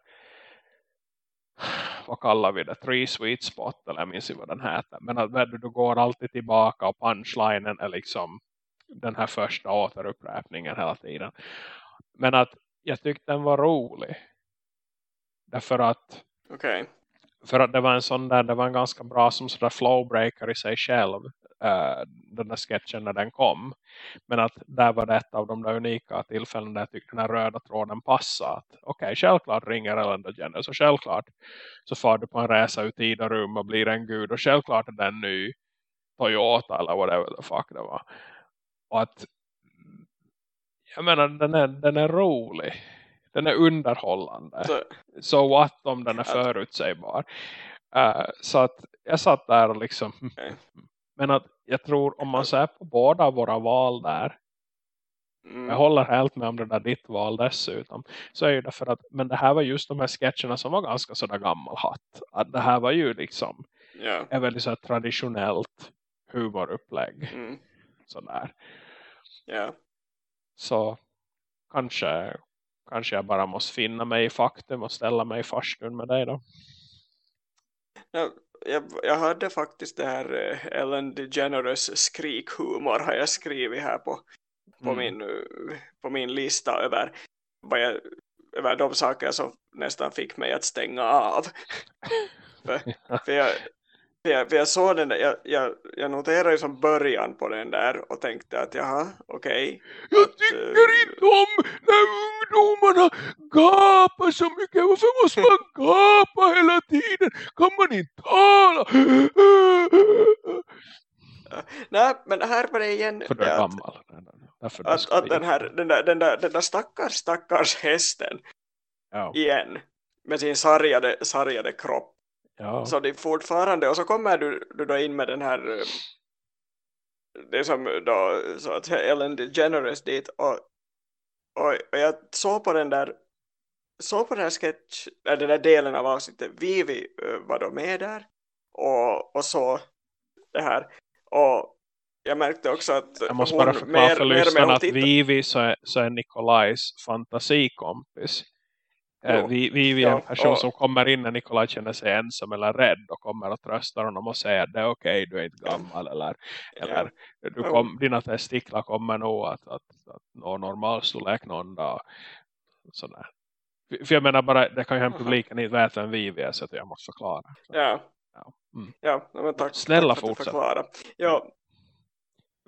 vad kallar vi det? Three sweet spot eller jag minns inte vad den heter. Men att du går alltid tillbaka och punchlinen är liksom den här första återupprepningen hela tiden. Men att jag tyckte den var rolig. Därför att okay. för att det var en sån där, det var en ganska bra som sådär flowbreaker i sig själv. Uh, den där sketchen när den kom. Men att där var det ett av de där unika tillfällen där jag tyckte den här röda tråden passade. Okej, okay, självklart ringer Ellen DeGeneres och självklart så far du på en resa ut i det rum och blir en gud och självklart är den ny Toyota eller whatever the fuck det var. Och att jag menar den är, den är rolig. Den är underhållande. Så, so what om den är förutsägbar. Uh, så att jag satt där och liksom okay. men att jag tror om man ser på båda våra val där Mm. Jag håller helt med om det där ditt val dessutom. Så är det för att, men det här var just de här sketcherna som var ganska sådär gammal hatt. Att det här var ju liksom yeah. är väldigt så traditionellt humorupplägg. Mm. Sådär. Yeah. Så kanske, kanske jag bara måste finna mig i faktum och ställa mig i farstun med dig då. Ja, jag, jag hade faktiskt det här eh, Ellen DeGeneres skrikhumor har jag skrivit här på, på, mm. min, på min lista över, vad jag, över de saker som nästan fick mig att stänga av. för, för jag, jag, jag såg den där, jag, jag, jag noterade ju som början på den där och tänkte att jaha, okej. Okay, jag att, tycker uh, inte om när ungdomarna gapar så mycket. Varför måste man gapa hela tiden? Kan man inte tala? Nej, men här var det igen För du är att, gammal. Att, ska att den, här, den, där, den, där, den där stackars, stackars hästen Ja. igen med sin sargade, sargade kropp Ja. så det är fortfarande och så kommer du, du då in med den här eh, det som då så att Ellen DeGeneres dit och, och, och jag såg på den där såg på den här sketch äh, den där delen av avsnittet Vivi eh, var då med där och, och så det här och jag märkte också att Jag måste bara förklara för lyssnarna att Vivi så är, så är Nikolajs fantasikompis. Eh, Jo. Vi, Vivi är en Ja, person och- som kommer in när Nikolaj känner sig ensam eller rädd och kommer att trösta honom och att det är okej, du är inte gammal eller, eller du Jo. kom, dina testiklar kommer nog att, att, att nå normalstorlek någon dag. Sådär. För- jag menar bara, det kan ju hända publiken inte vet vem Vivi är så att jag måste förklara. Så, Ja, ja. Mm. ja men tack, Snälla tack för du fortsätt. förklarade. Ja,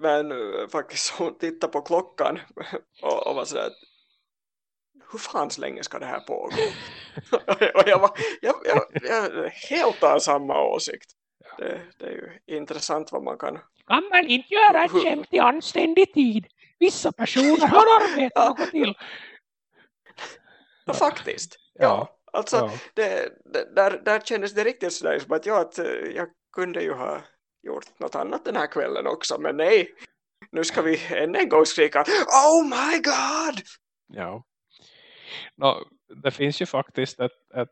men uh, faktiskt hon tittade på klockan och, och var sådär hur fan länge ska det här pågå? och jag var jag, jag, jag helt av samma åsikt. Det, det är ju intressant vad man kan Kan man inte göra ett skämt i anständig tid? Vissa personer har arbetat Ja. något till. Ja, faktiskt. Ja. Ja. Alltså, Ja. det, det, där, där kändes det riktigt sådär som att, ja, att eh, jag kunde ju ha gjort något annat den här kvällen också, men nej. Nu ska vi än en gång skrika Oh my god! Ja. Nå, det finns ju faktiskt ett, ett,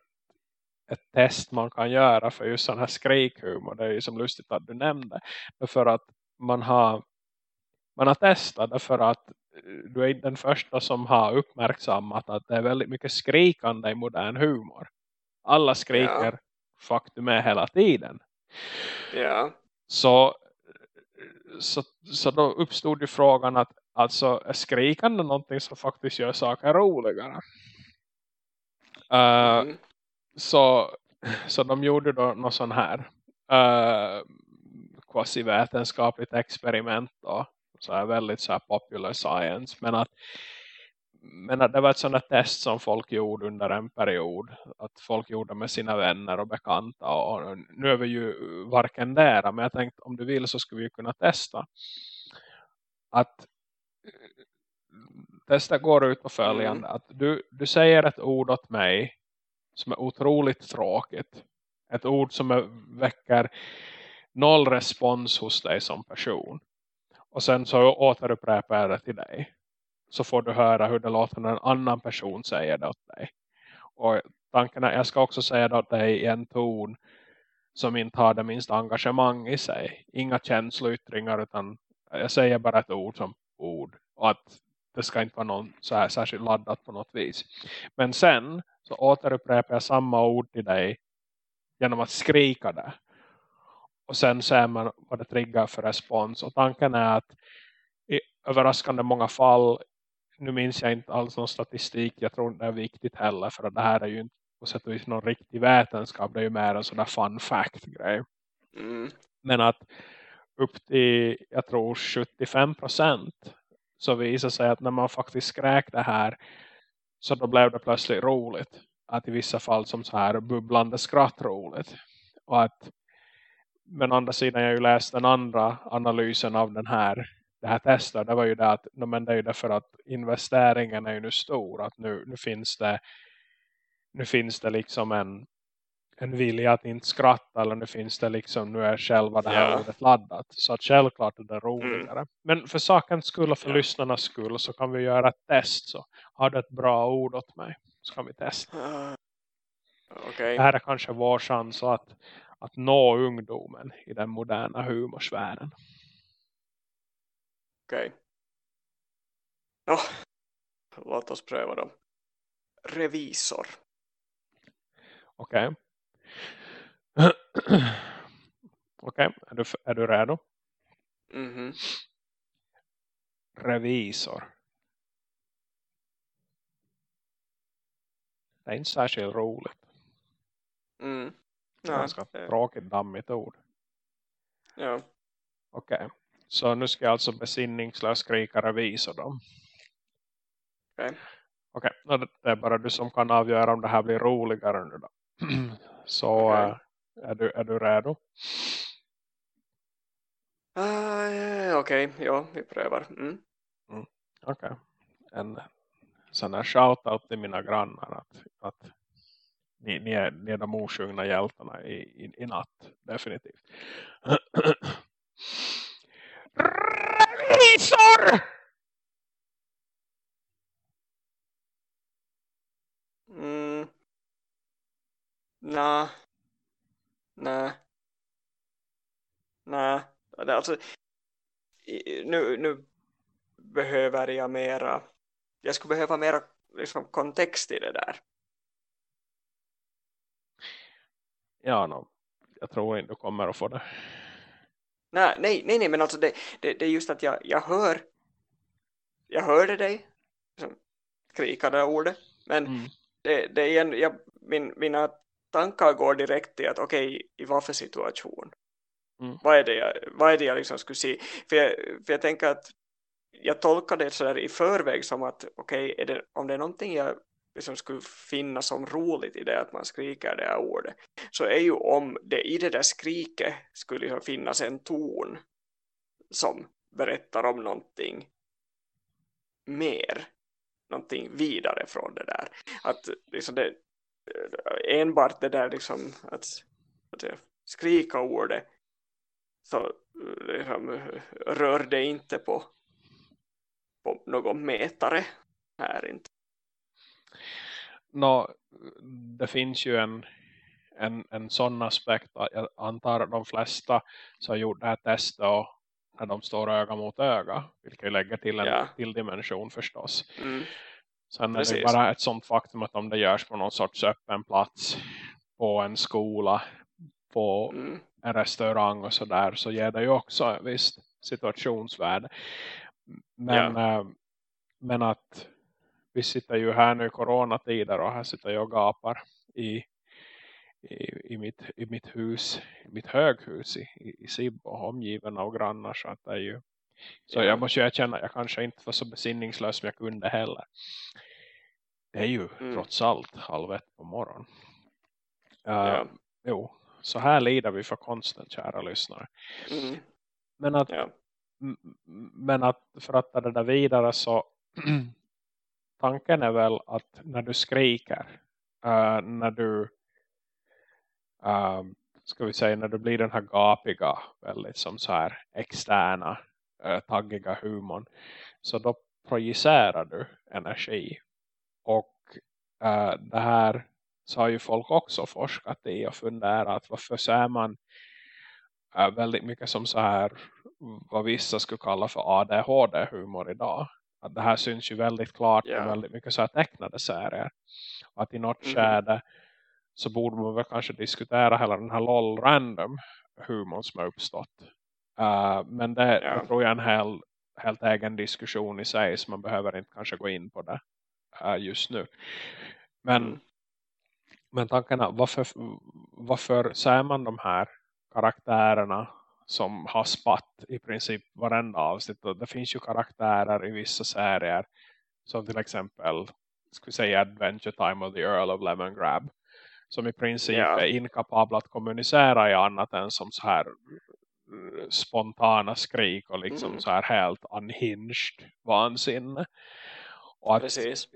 ett test man kan göra för just sån här skrikhumor. Det är ju som lustigt att du nämnde. För att man har, man har testat för att eh, du är den första som har uppmärksammat att det är väldigt mycket skrikande i modern humor. Alla skriker faktum är hela tiden. Ja, Så, så, så då uppstod ju frågan att alltså är skrikande någonting som faktiskt gör saker roligare? Uh, mm. så, så de gjorde då något sån här uh, quasi-vetenskapligt experiment då. Så här väldigt så här popular science. Men att, men att det var ett sånt test som folk gjorde under en period. Att folk gjorde med sina vänner och bekanta. Och nu är vi ju varken där. Men jag tänkte om du vill så skulle vi kunna testa. Att testet går ut på följande. Att du, du säger ett ord åt mig som är otroligt tråkigt. Ett ord som är, väcker noll respons hos dig som person. Och sen så återupprepar jag det till dig. Så får du höra hur det låter när en annan person säger det åt dig. Och tanken är jag ska också säga det åt dig i en ton som inte har det minsta engagemang i sig. Inga känsloyttringar utan jag säger bara ett ord som ord. Och att det ska inte vara någon så här särskilt laddat på något vis. Men sen så återupprepar jag samma ord till dig genom att skrika det. Och sen ser man vad det triggar för respons. Och tanken är att i överraskande många fall, nu minns jag inte alls någon statistik, jag tror inte det är viktigt heller för det här är ju inte på sätt och vis någon riktig vetenskap, det är ju mer en sån där fun fact grej. Mm. Men att upp till, jag tror 75% så visar sig att när man faktiskt skräk det här så då blev det plötsligt roligt. Att i vissa fall som så här bubblande skratt roligt. Och att men å andra sidan jag har ju läst den andra analysen av den här det här testet. Det var ju det att men det är ju därför att investeringen är ju nu stor. Att nu, nu finns det nu finns det liksom en en vilja att inte skratta eller nu finns det liksom, nu är själva det här Ja. ordet laddat. Så att självklart är det roligare. Men för sakens skull och för Ja. lyssnarnas skull så kan vi göra ett test. Så har du ett bra ord åt mig så kan vi testa. Ah, Okej. Det här är kanske vår chans att, att nå ungdomen i den moderna humorsfären. Okej. Ja, låt oss pröva då. Revisor. Okej. Okej, är, du, är du redo? Mhm. Revisor. Det är inte särskilt roligt. Mm. Ja, ganska det- tråkigt dammigt ord. ja. Okej. Så nu ska jag alltså besinningslöst skrika revisor då. Okej. Okej, nå, det är bara du som kan avgöra om det här blir roligare nu då. Så Okej. Är, du, är du redo? Uh, Okej, okay. ja, vi prövar. Mm. Okej. Okay. En sån här shoutout till mina grannar att, att ni, ni, är, ni är de osjungna hjältarna i, i, i natt. Definitivt. Revisor! Mm. Nej. Nej. Nej. Alltså, nu, nu behöver jag mera jag skulle behöva mera liksom, kontext i det där. Ja, no, jag tror inte du kommer att få det. Nej, nej, nej, nej men alltså det, det, det är just att jag, jag hör jag hörde dig liksom, skrika det ordet men mm. det, det är en, jag, min, mina tankar går direkt till att okej, okay, i varför situation? Mm. Vad är det jag, vad är det jag liksom skulle se? För jag, för jag tänker att jag tolkar det så där i förväg som att okej, okay, om det är någonting jag liksom skulle finna som roligt i det att man skriker det här ordet så är ju om det i det där skriket skulle liksom finnas en ton som berättar om någonting mer någonting vidare från det där att liksom det enbart det där liksom att, att skrika ordet så liksom, rör det inte på på någon mätare här inte. No, det finns ju en, en, en sån aspekt. Jag antar att de flesta som har gjort det här testet och när de står öga mot öga. Vilket lägger till en ja. till dimension förstås. Mm. Sen är det bara ett sånt faktum att om det görs på någon sorts öppen plats på en skola, på mm. en restaurang och sådär så ger det ju också en viss situationsvärde. Men, ja. äh, men att vi sitter ju här nu i coronatider och här sitter jag och gapar i, i, i, mitt, i mitt hus, i mitt höghus i, i, i Sibbo, omgiven av grannar så att det är ju så ja. jag måste ju erkänna att jag kanske inte var så besinningslös som jag kunde heller. Det är ju mm. trots allt halv ett på morgonen. Uh, ja. Jo, så här lider vi för konsten, kära lyssnare. Mm. Men att ja men att för att ta det där vidare så tanken är väl att när du skriker uh, när du uh, ska vi säga när du blir den här gapiga väldigt som så här externa uh, taggiga humorn så då projicerar du energi och uh, det här så har ju folk också forskat i och funderat varför ser man uh, väldigt mycket som så här vad vissa skulle kalla för ADHD-humor idag. Att det här syns ju väldigt klart yeah. och väldigt mycket så här tecknade serier. Och att i något mm. skärde så borde man väl kanske diskutera hela den här LOL random humorn som har uppstått. Uh, men det, yeah. det tror jag är en hel, helt egen diskussion i sig så man behöver inte kanske gå in på det uh, just nu. Men, mm. men tankarna, varför, varför säger man de här karaktärerna som har spatt i princip varenda avsnitt. Och det finns ju karaktärer i vissa serier som till exempel ska vi säga Adventure Time of the Earl of Lemon Grab som i princip yeah. är inkapabla att kommunicera i annat än som så här spontana skrik och liksom mm. så här helt unhinged vansinne. Och att, Precis.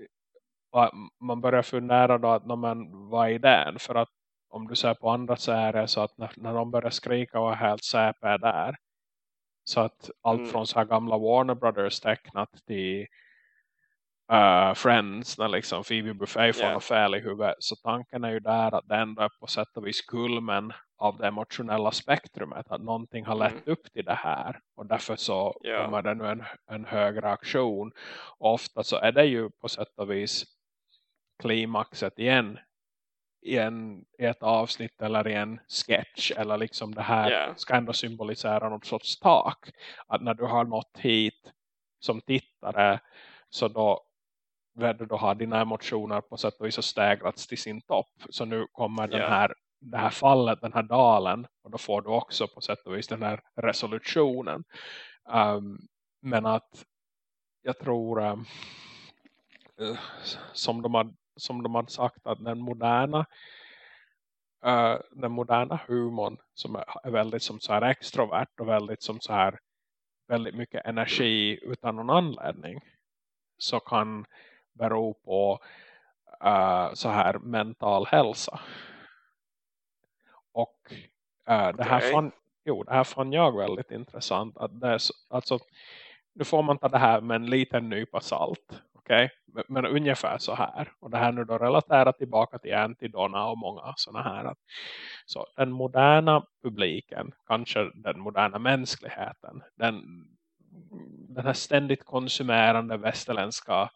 Och man börjar fundera då att men, vad är idén? För att om du ser på andra serier så att när, när de börjar skrika och är helt säpe där så att allt mm. från så här gamla Warner Brothers tecknat till uh, Friends när liksom Phoebe Buffet får yeah. fel i huvudet så tanken är ju där att det ändå är på sätt och vis kulmen av det emotionella spektrumet att någonting har lett mm. upp till det här och därför så yeah. kommer det nu en, en hög reaktion och ofta så är det ju på sätt och vis klimaxet igen i, en, i ett avsnitt eller i en sketch eller liksom det här yeah. ska ändå symbolisera något sorts tak. Att när du har nått hit som tittare så då du då har dina emotioner på sätt och vis stegrats till sin topp. Så nu kommer yeah. den här, det här fallet, den här dalen och då får du också på sätt och vis den här resolutionen. Um, men att jag tror um, som de har som de har sagt att den moderna uh, den moderna humorn som är, är väldigt som så här extrovert och väldigt som så här väldigt mycket energi utan någon anledning så kan bero på uh, så här mental hälsa. Och uh, det, här fann, jo, det här fann jag väldigt intressant. Att det är, alltså, nu får man ta det här med en liten nypa salt. Okay? Men, men, ungefär så här. Och det här nu då relaterat tillbaka till Antidona och många sådana här. Så den moderna publiken, kanske den moderna mänskligheten, den, den här ständigt konsumerande västerländska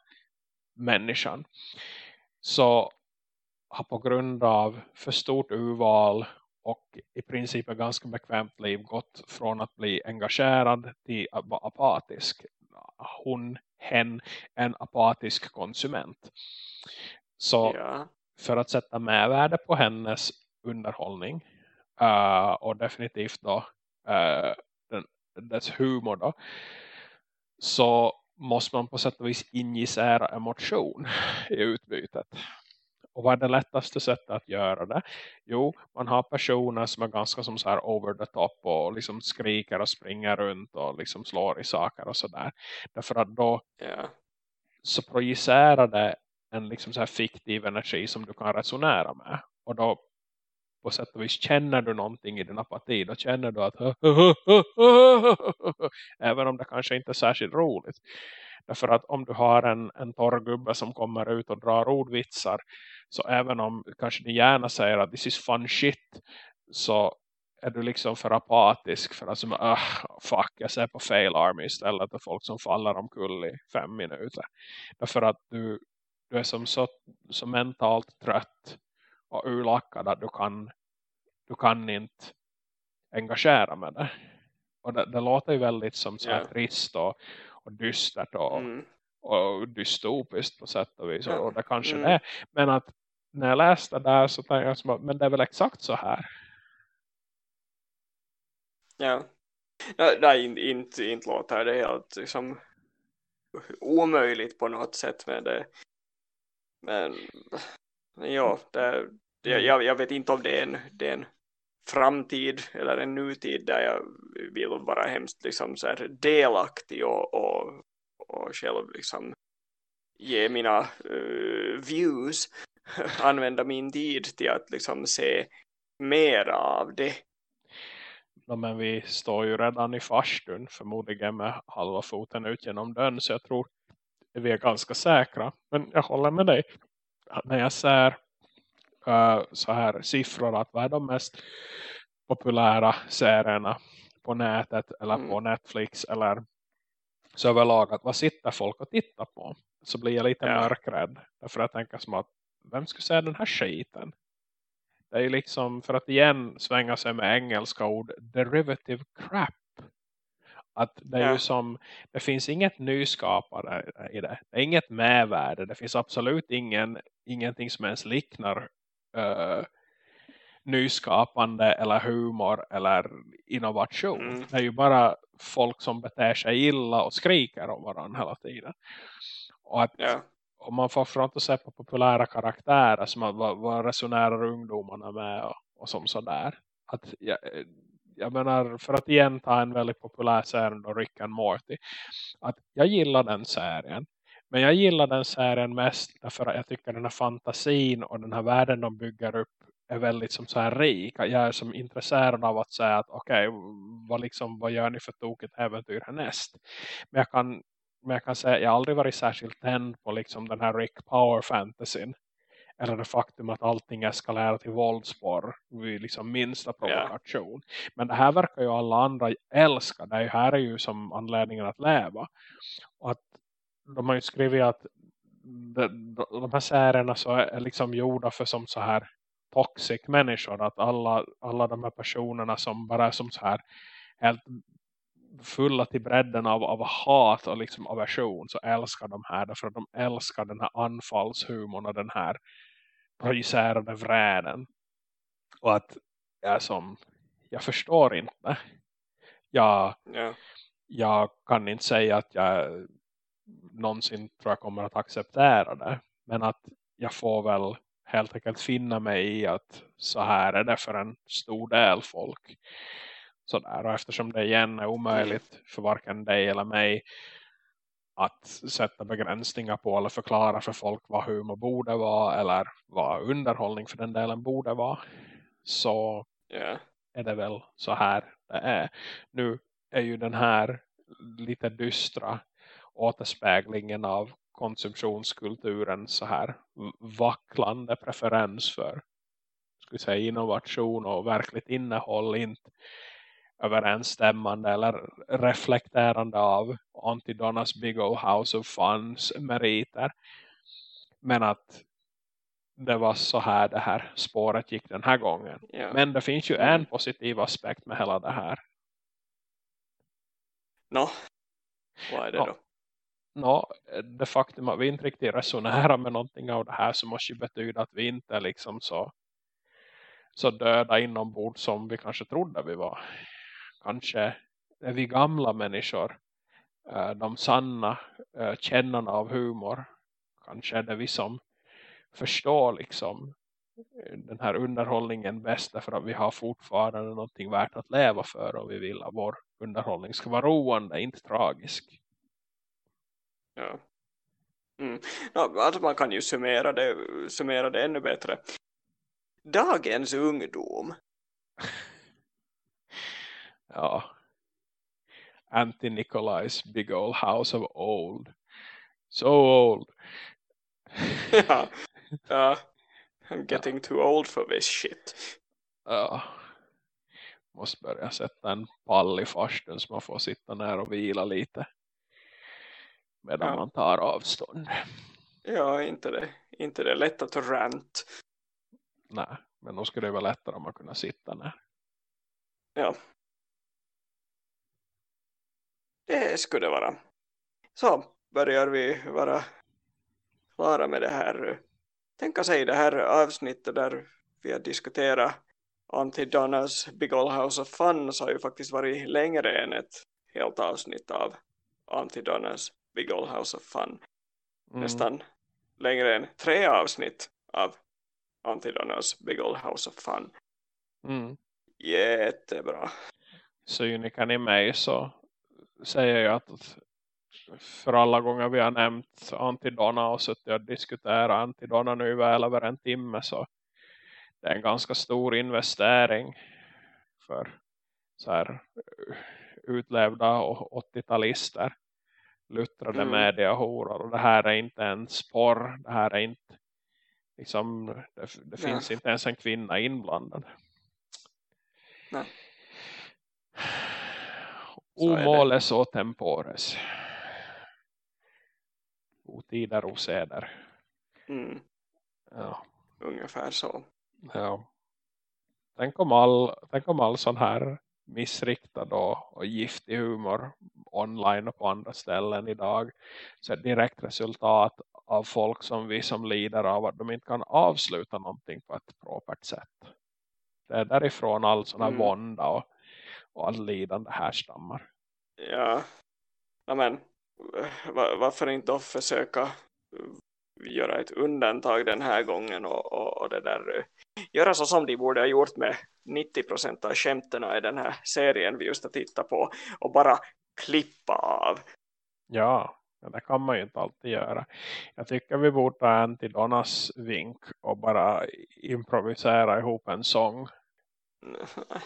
människan. Så har på grund av för stort urval och i princip ett ganska bekvämt liv gått från att bli engagerad till att vara apatisk. Hon, hen, en apatisk konsument. Så ja. för att sätta med värde på hennes underhållning uh, och definitivt då uh, den, dess humor då så måste man på sätt och vis injicera emotion i utbytet. Och vad är det lättaste sättet att göra det? Jo, man har personer som är ganska som så här over the top och liksom skriker och springer runt och liksom slår i saker och sådär. Därför att då yeah. så projicerar det en liksom så här fiktiv energi som du kan resonera med. Och då på sätt och vis känner du någonting i din apati. Då känner du att även om det kanske inte är särskilt roligt. Därför att om du har en, en torrgubbe som kommer ut och drar ordvitsar så även om kanske din hjärna säger att this is fun shit så är du liksom för apatisk för att som, uh, fuck, jag ser på fail army istället för folk som faller omkull i fem minuter. Därför att du, du är som så, så mentalt trött och urlackad att du kan, du kan inte engagera med det. Och det, det låter ju väldigt som så yeah. trist och, och dystert och, mm. och dystopiskt på sätt och vis. Och det kanske mm. det är. Men att när jag läste där så tänkte jag som, men det är väl exakt så här. Ja. Nej, inte, inte, inte låter det helt liksom omöjligt på något sätt med det. Men ja, det, det, mm. jag, jag vet inte om det är, en, det är en framtid eller en nutid där jag vill vara hemskt liksom så här delaktig och, och, och själv liksom ge mina uh, views använda min tid till att liksom se mer av det. Ja, men vi står ju redan i farstun förmodligen med halva foten ut genom dörren så jag tror vi är ganska säkra. Men jag håller med dig. När jag ser uh, så här siffror att vad är de mest populära serierna på nätet eller mm. på Netflix eller så överlag att vad sitter folk och tittar på så blir jag lite ja. mörkrädd därför jag tänker som att vem ska säga den här skiten? Det är ju liksom för att igen svänga sig med engelska ord derivative crap. Att det är ja. ju som, det finns inget nyskapande i det. Det är inget medvärde. Det finns absolut ingen, ingenting som ens liknar uh, nyskapande eller humor eller innovation. Mm. Det är ju bara folk som beter sig illa och skriker om varandra hela tiden. Och att ja. om man får fram att se på populära karaktärer som att, vad, vad resonerar ungdomarna med och, och som sådär. Att jag, jag menar för att igen ta en väldigt populär serie då Rick and Morty. Att jag gillar den serien. Men jag gillar den serien mest därför att jag tycker den här fantasin och den här världen de bygger upp är väldigt som så här rik. Jag är som intresserad av att säga att okej, okay, vad, liksom, vad gör ni för tokigt äventyr härnäst? Men jag kan, men jag kan säga att jag aldrig varit särskilt tänd på liksom den här Rick Power fantasyn. Eller det faktum att allting eskalerar till våldsporr vid liksom minsta provokation. Yeah. Men det här verkar ju alla andra älska. Det här är ju som anledningen att leva. Och att de har ju skrivit att de, de här serierna så är liksom gjorda för som så här toxic människor. Att alla, alla de här personerna som bara är som så här helt fulla till bredden av, av hat och liksom aversion så älskar de här därför att de älskar den här anfallshumorn och den här projicerade vräden. Och att jag som jag förstår inte. Jag, yeah. jag kan inte säga att jag någonsin tror jag kommer att acceptera det. Men att jag får väl helt enkelt finna mig i att så här är det för en stor del folk. Sådär, och eftersom det igen är omöjligt för varken dig eller mig att sätta begränsningar på eller förklara för folk vad humor borde vara eller vad underhållning för den delen borde vara så Ja. är det väl så här det är. Nu är ju den här lite dystra återspeglingen av konsumtionskulturen så här vacklande preferens för vi säga, innovation och verkligt innehåll inte överensstämmande eller reflekterande av Antidonas Big Old House of Funs meriter. Men att det var så här det här spåret gick den här gången. ja. Men det finns ju Mm. en positiv aspekt med hela det här. Nå, vad är det då? No, det faktum att vi inte riktigt resonerar med någonting av det här så måste ju betyda att vi inte är liksom så, så döda inombords som vi kanske trodde vi var. Kanske är vi gamla människor, eh, de sanna eh, kännarna av humor. Kanske är det vi som förstår liksom eh, den här underhållningen bäst för att vi har fortfarande någonting värt att leva för och vi vill att vår underhållning ska vara roande, inte tragisk. Ja. Mm. Nå, alltså man kan ju summera det, summera det ännu bättre. Dagens ungdom. Ja. Anti Nikolais Big Old House of Old. So old. ja. ja. I'm getting too old for this shit. Ja. Måste börja sätta en pall i farsten så man får sitta ner och vila lite. Medan Ja. man tar avstånd. Ja, inte det. Inte det lätt att rant. Nej, men då skulle det vara lättare om man kunde sitta ner. Ja. Det skulle det vara. Så börjar vi vara klara med det här. Tänka sig det här avsnittet där vi har diskuterat Anti-Donnas Big Old House of Fun så har ju faktiskt varit längre än ett helt avsnitt av Anti-Donnas Big Old House of Fun. Mm. Nästan längre än tre avsnitt av Anti-Donnas Big Old House of Fun. Mm. Jättebra. cynikern i mig så säger jag att för alla gånger vi har nämnt Antidonna och suttit och diskuterat Antidonna nu väl över en timme så det är en ganska stor investering för så här uh, utlevda 80-talister luttrade Mm. mediahoror och det här är inte en sporr det här är inte liksom det, det finns inte ens en kvinna inblandad Nej. Omoles och tempores. Otider och seder. Mm, Ja. ungefär så. ja. Tänk om all, tänk om all sån här missriktad och, och giftig humor online och på andra ställen idag. Så ett direkt resultat av folk som vi som lider av att de inte kan avsluta någonting på ett propert sätt. Det är därifrån all sån här Mm. vånda och, och all lidande härstammar. Ja, men va- varför inte då försöka göra ett undantag den här gången och, och, och det där eh, göra så som de borde ha gjort med 90% av skämterna i den här serien vi just har tittat på och bara klippa av. Ja, det kan man ju inte alltid göra. Jag tycker vi borde ta en till Donnas vink och bara improvisera ihop en sång.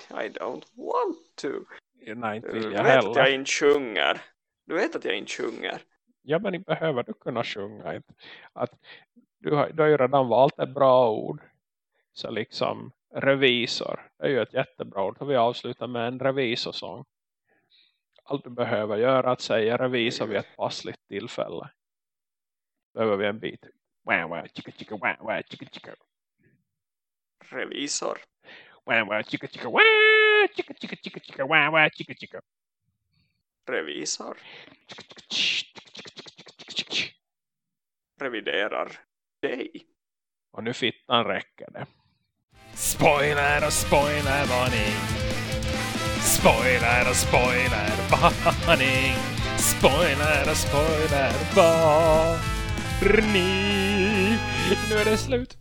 I don't want to. Nej, inte Du vill vet jag att jag heller. inte sjunger. Du vet att jag inte sjunger. Ja, men inte behöver du kunna sjunga. Inte. Att du, har, du har ju redan valt ett bra ord. Så liksom revisor. Det är ju ett jättebra ord. Så vi avslutar med en revisorsång. Allt du behöver göra är att säga revisor vid ett passligt tillfälle. Behöver vi en bit. Wah, Chicka. Reviderar dig. Och nu fittan räcker det. Spoiler och spoilervarning. Spoiler och spoilervarning. Spoiler och spoilervarning. Nu är det slut.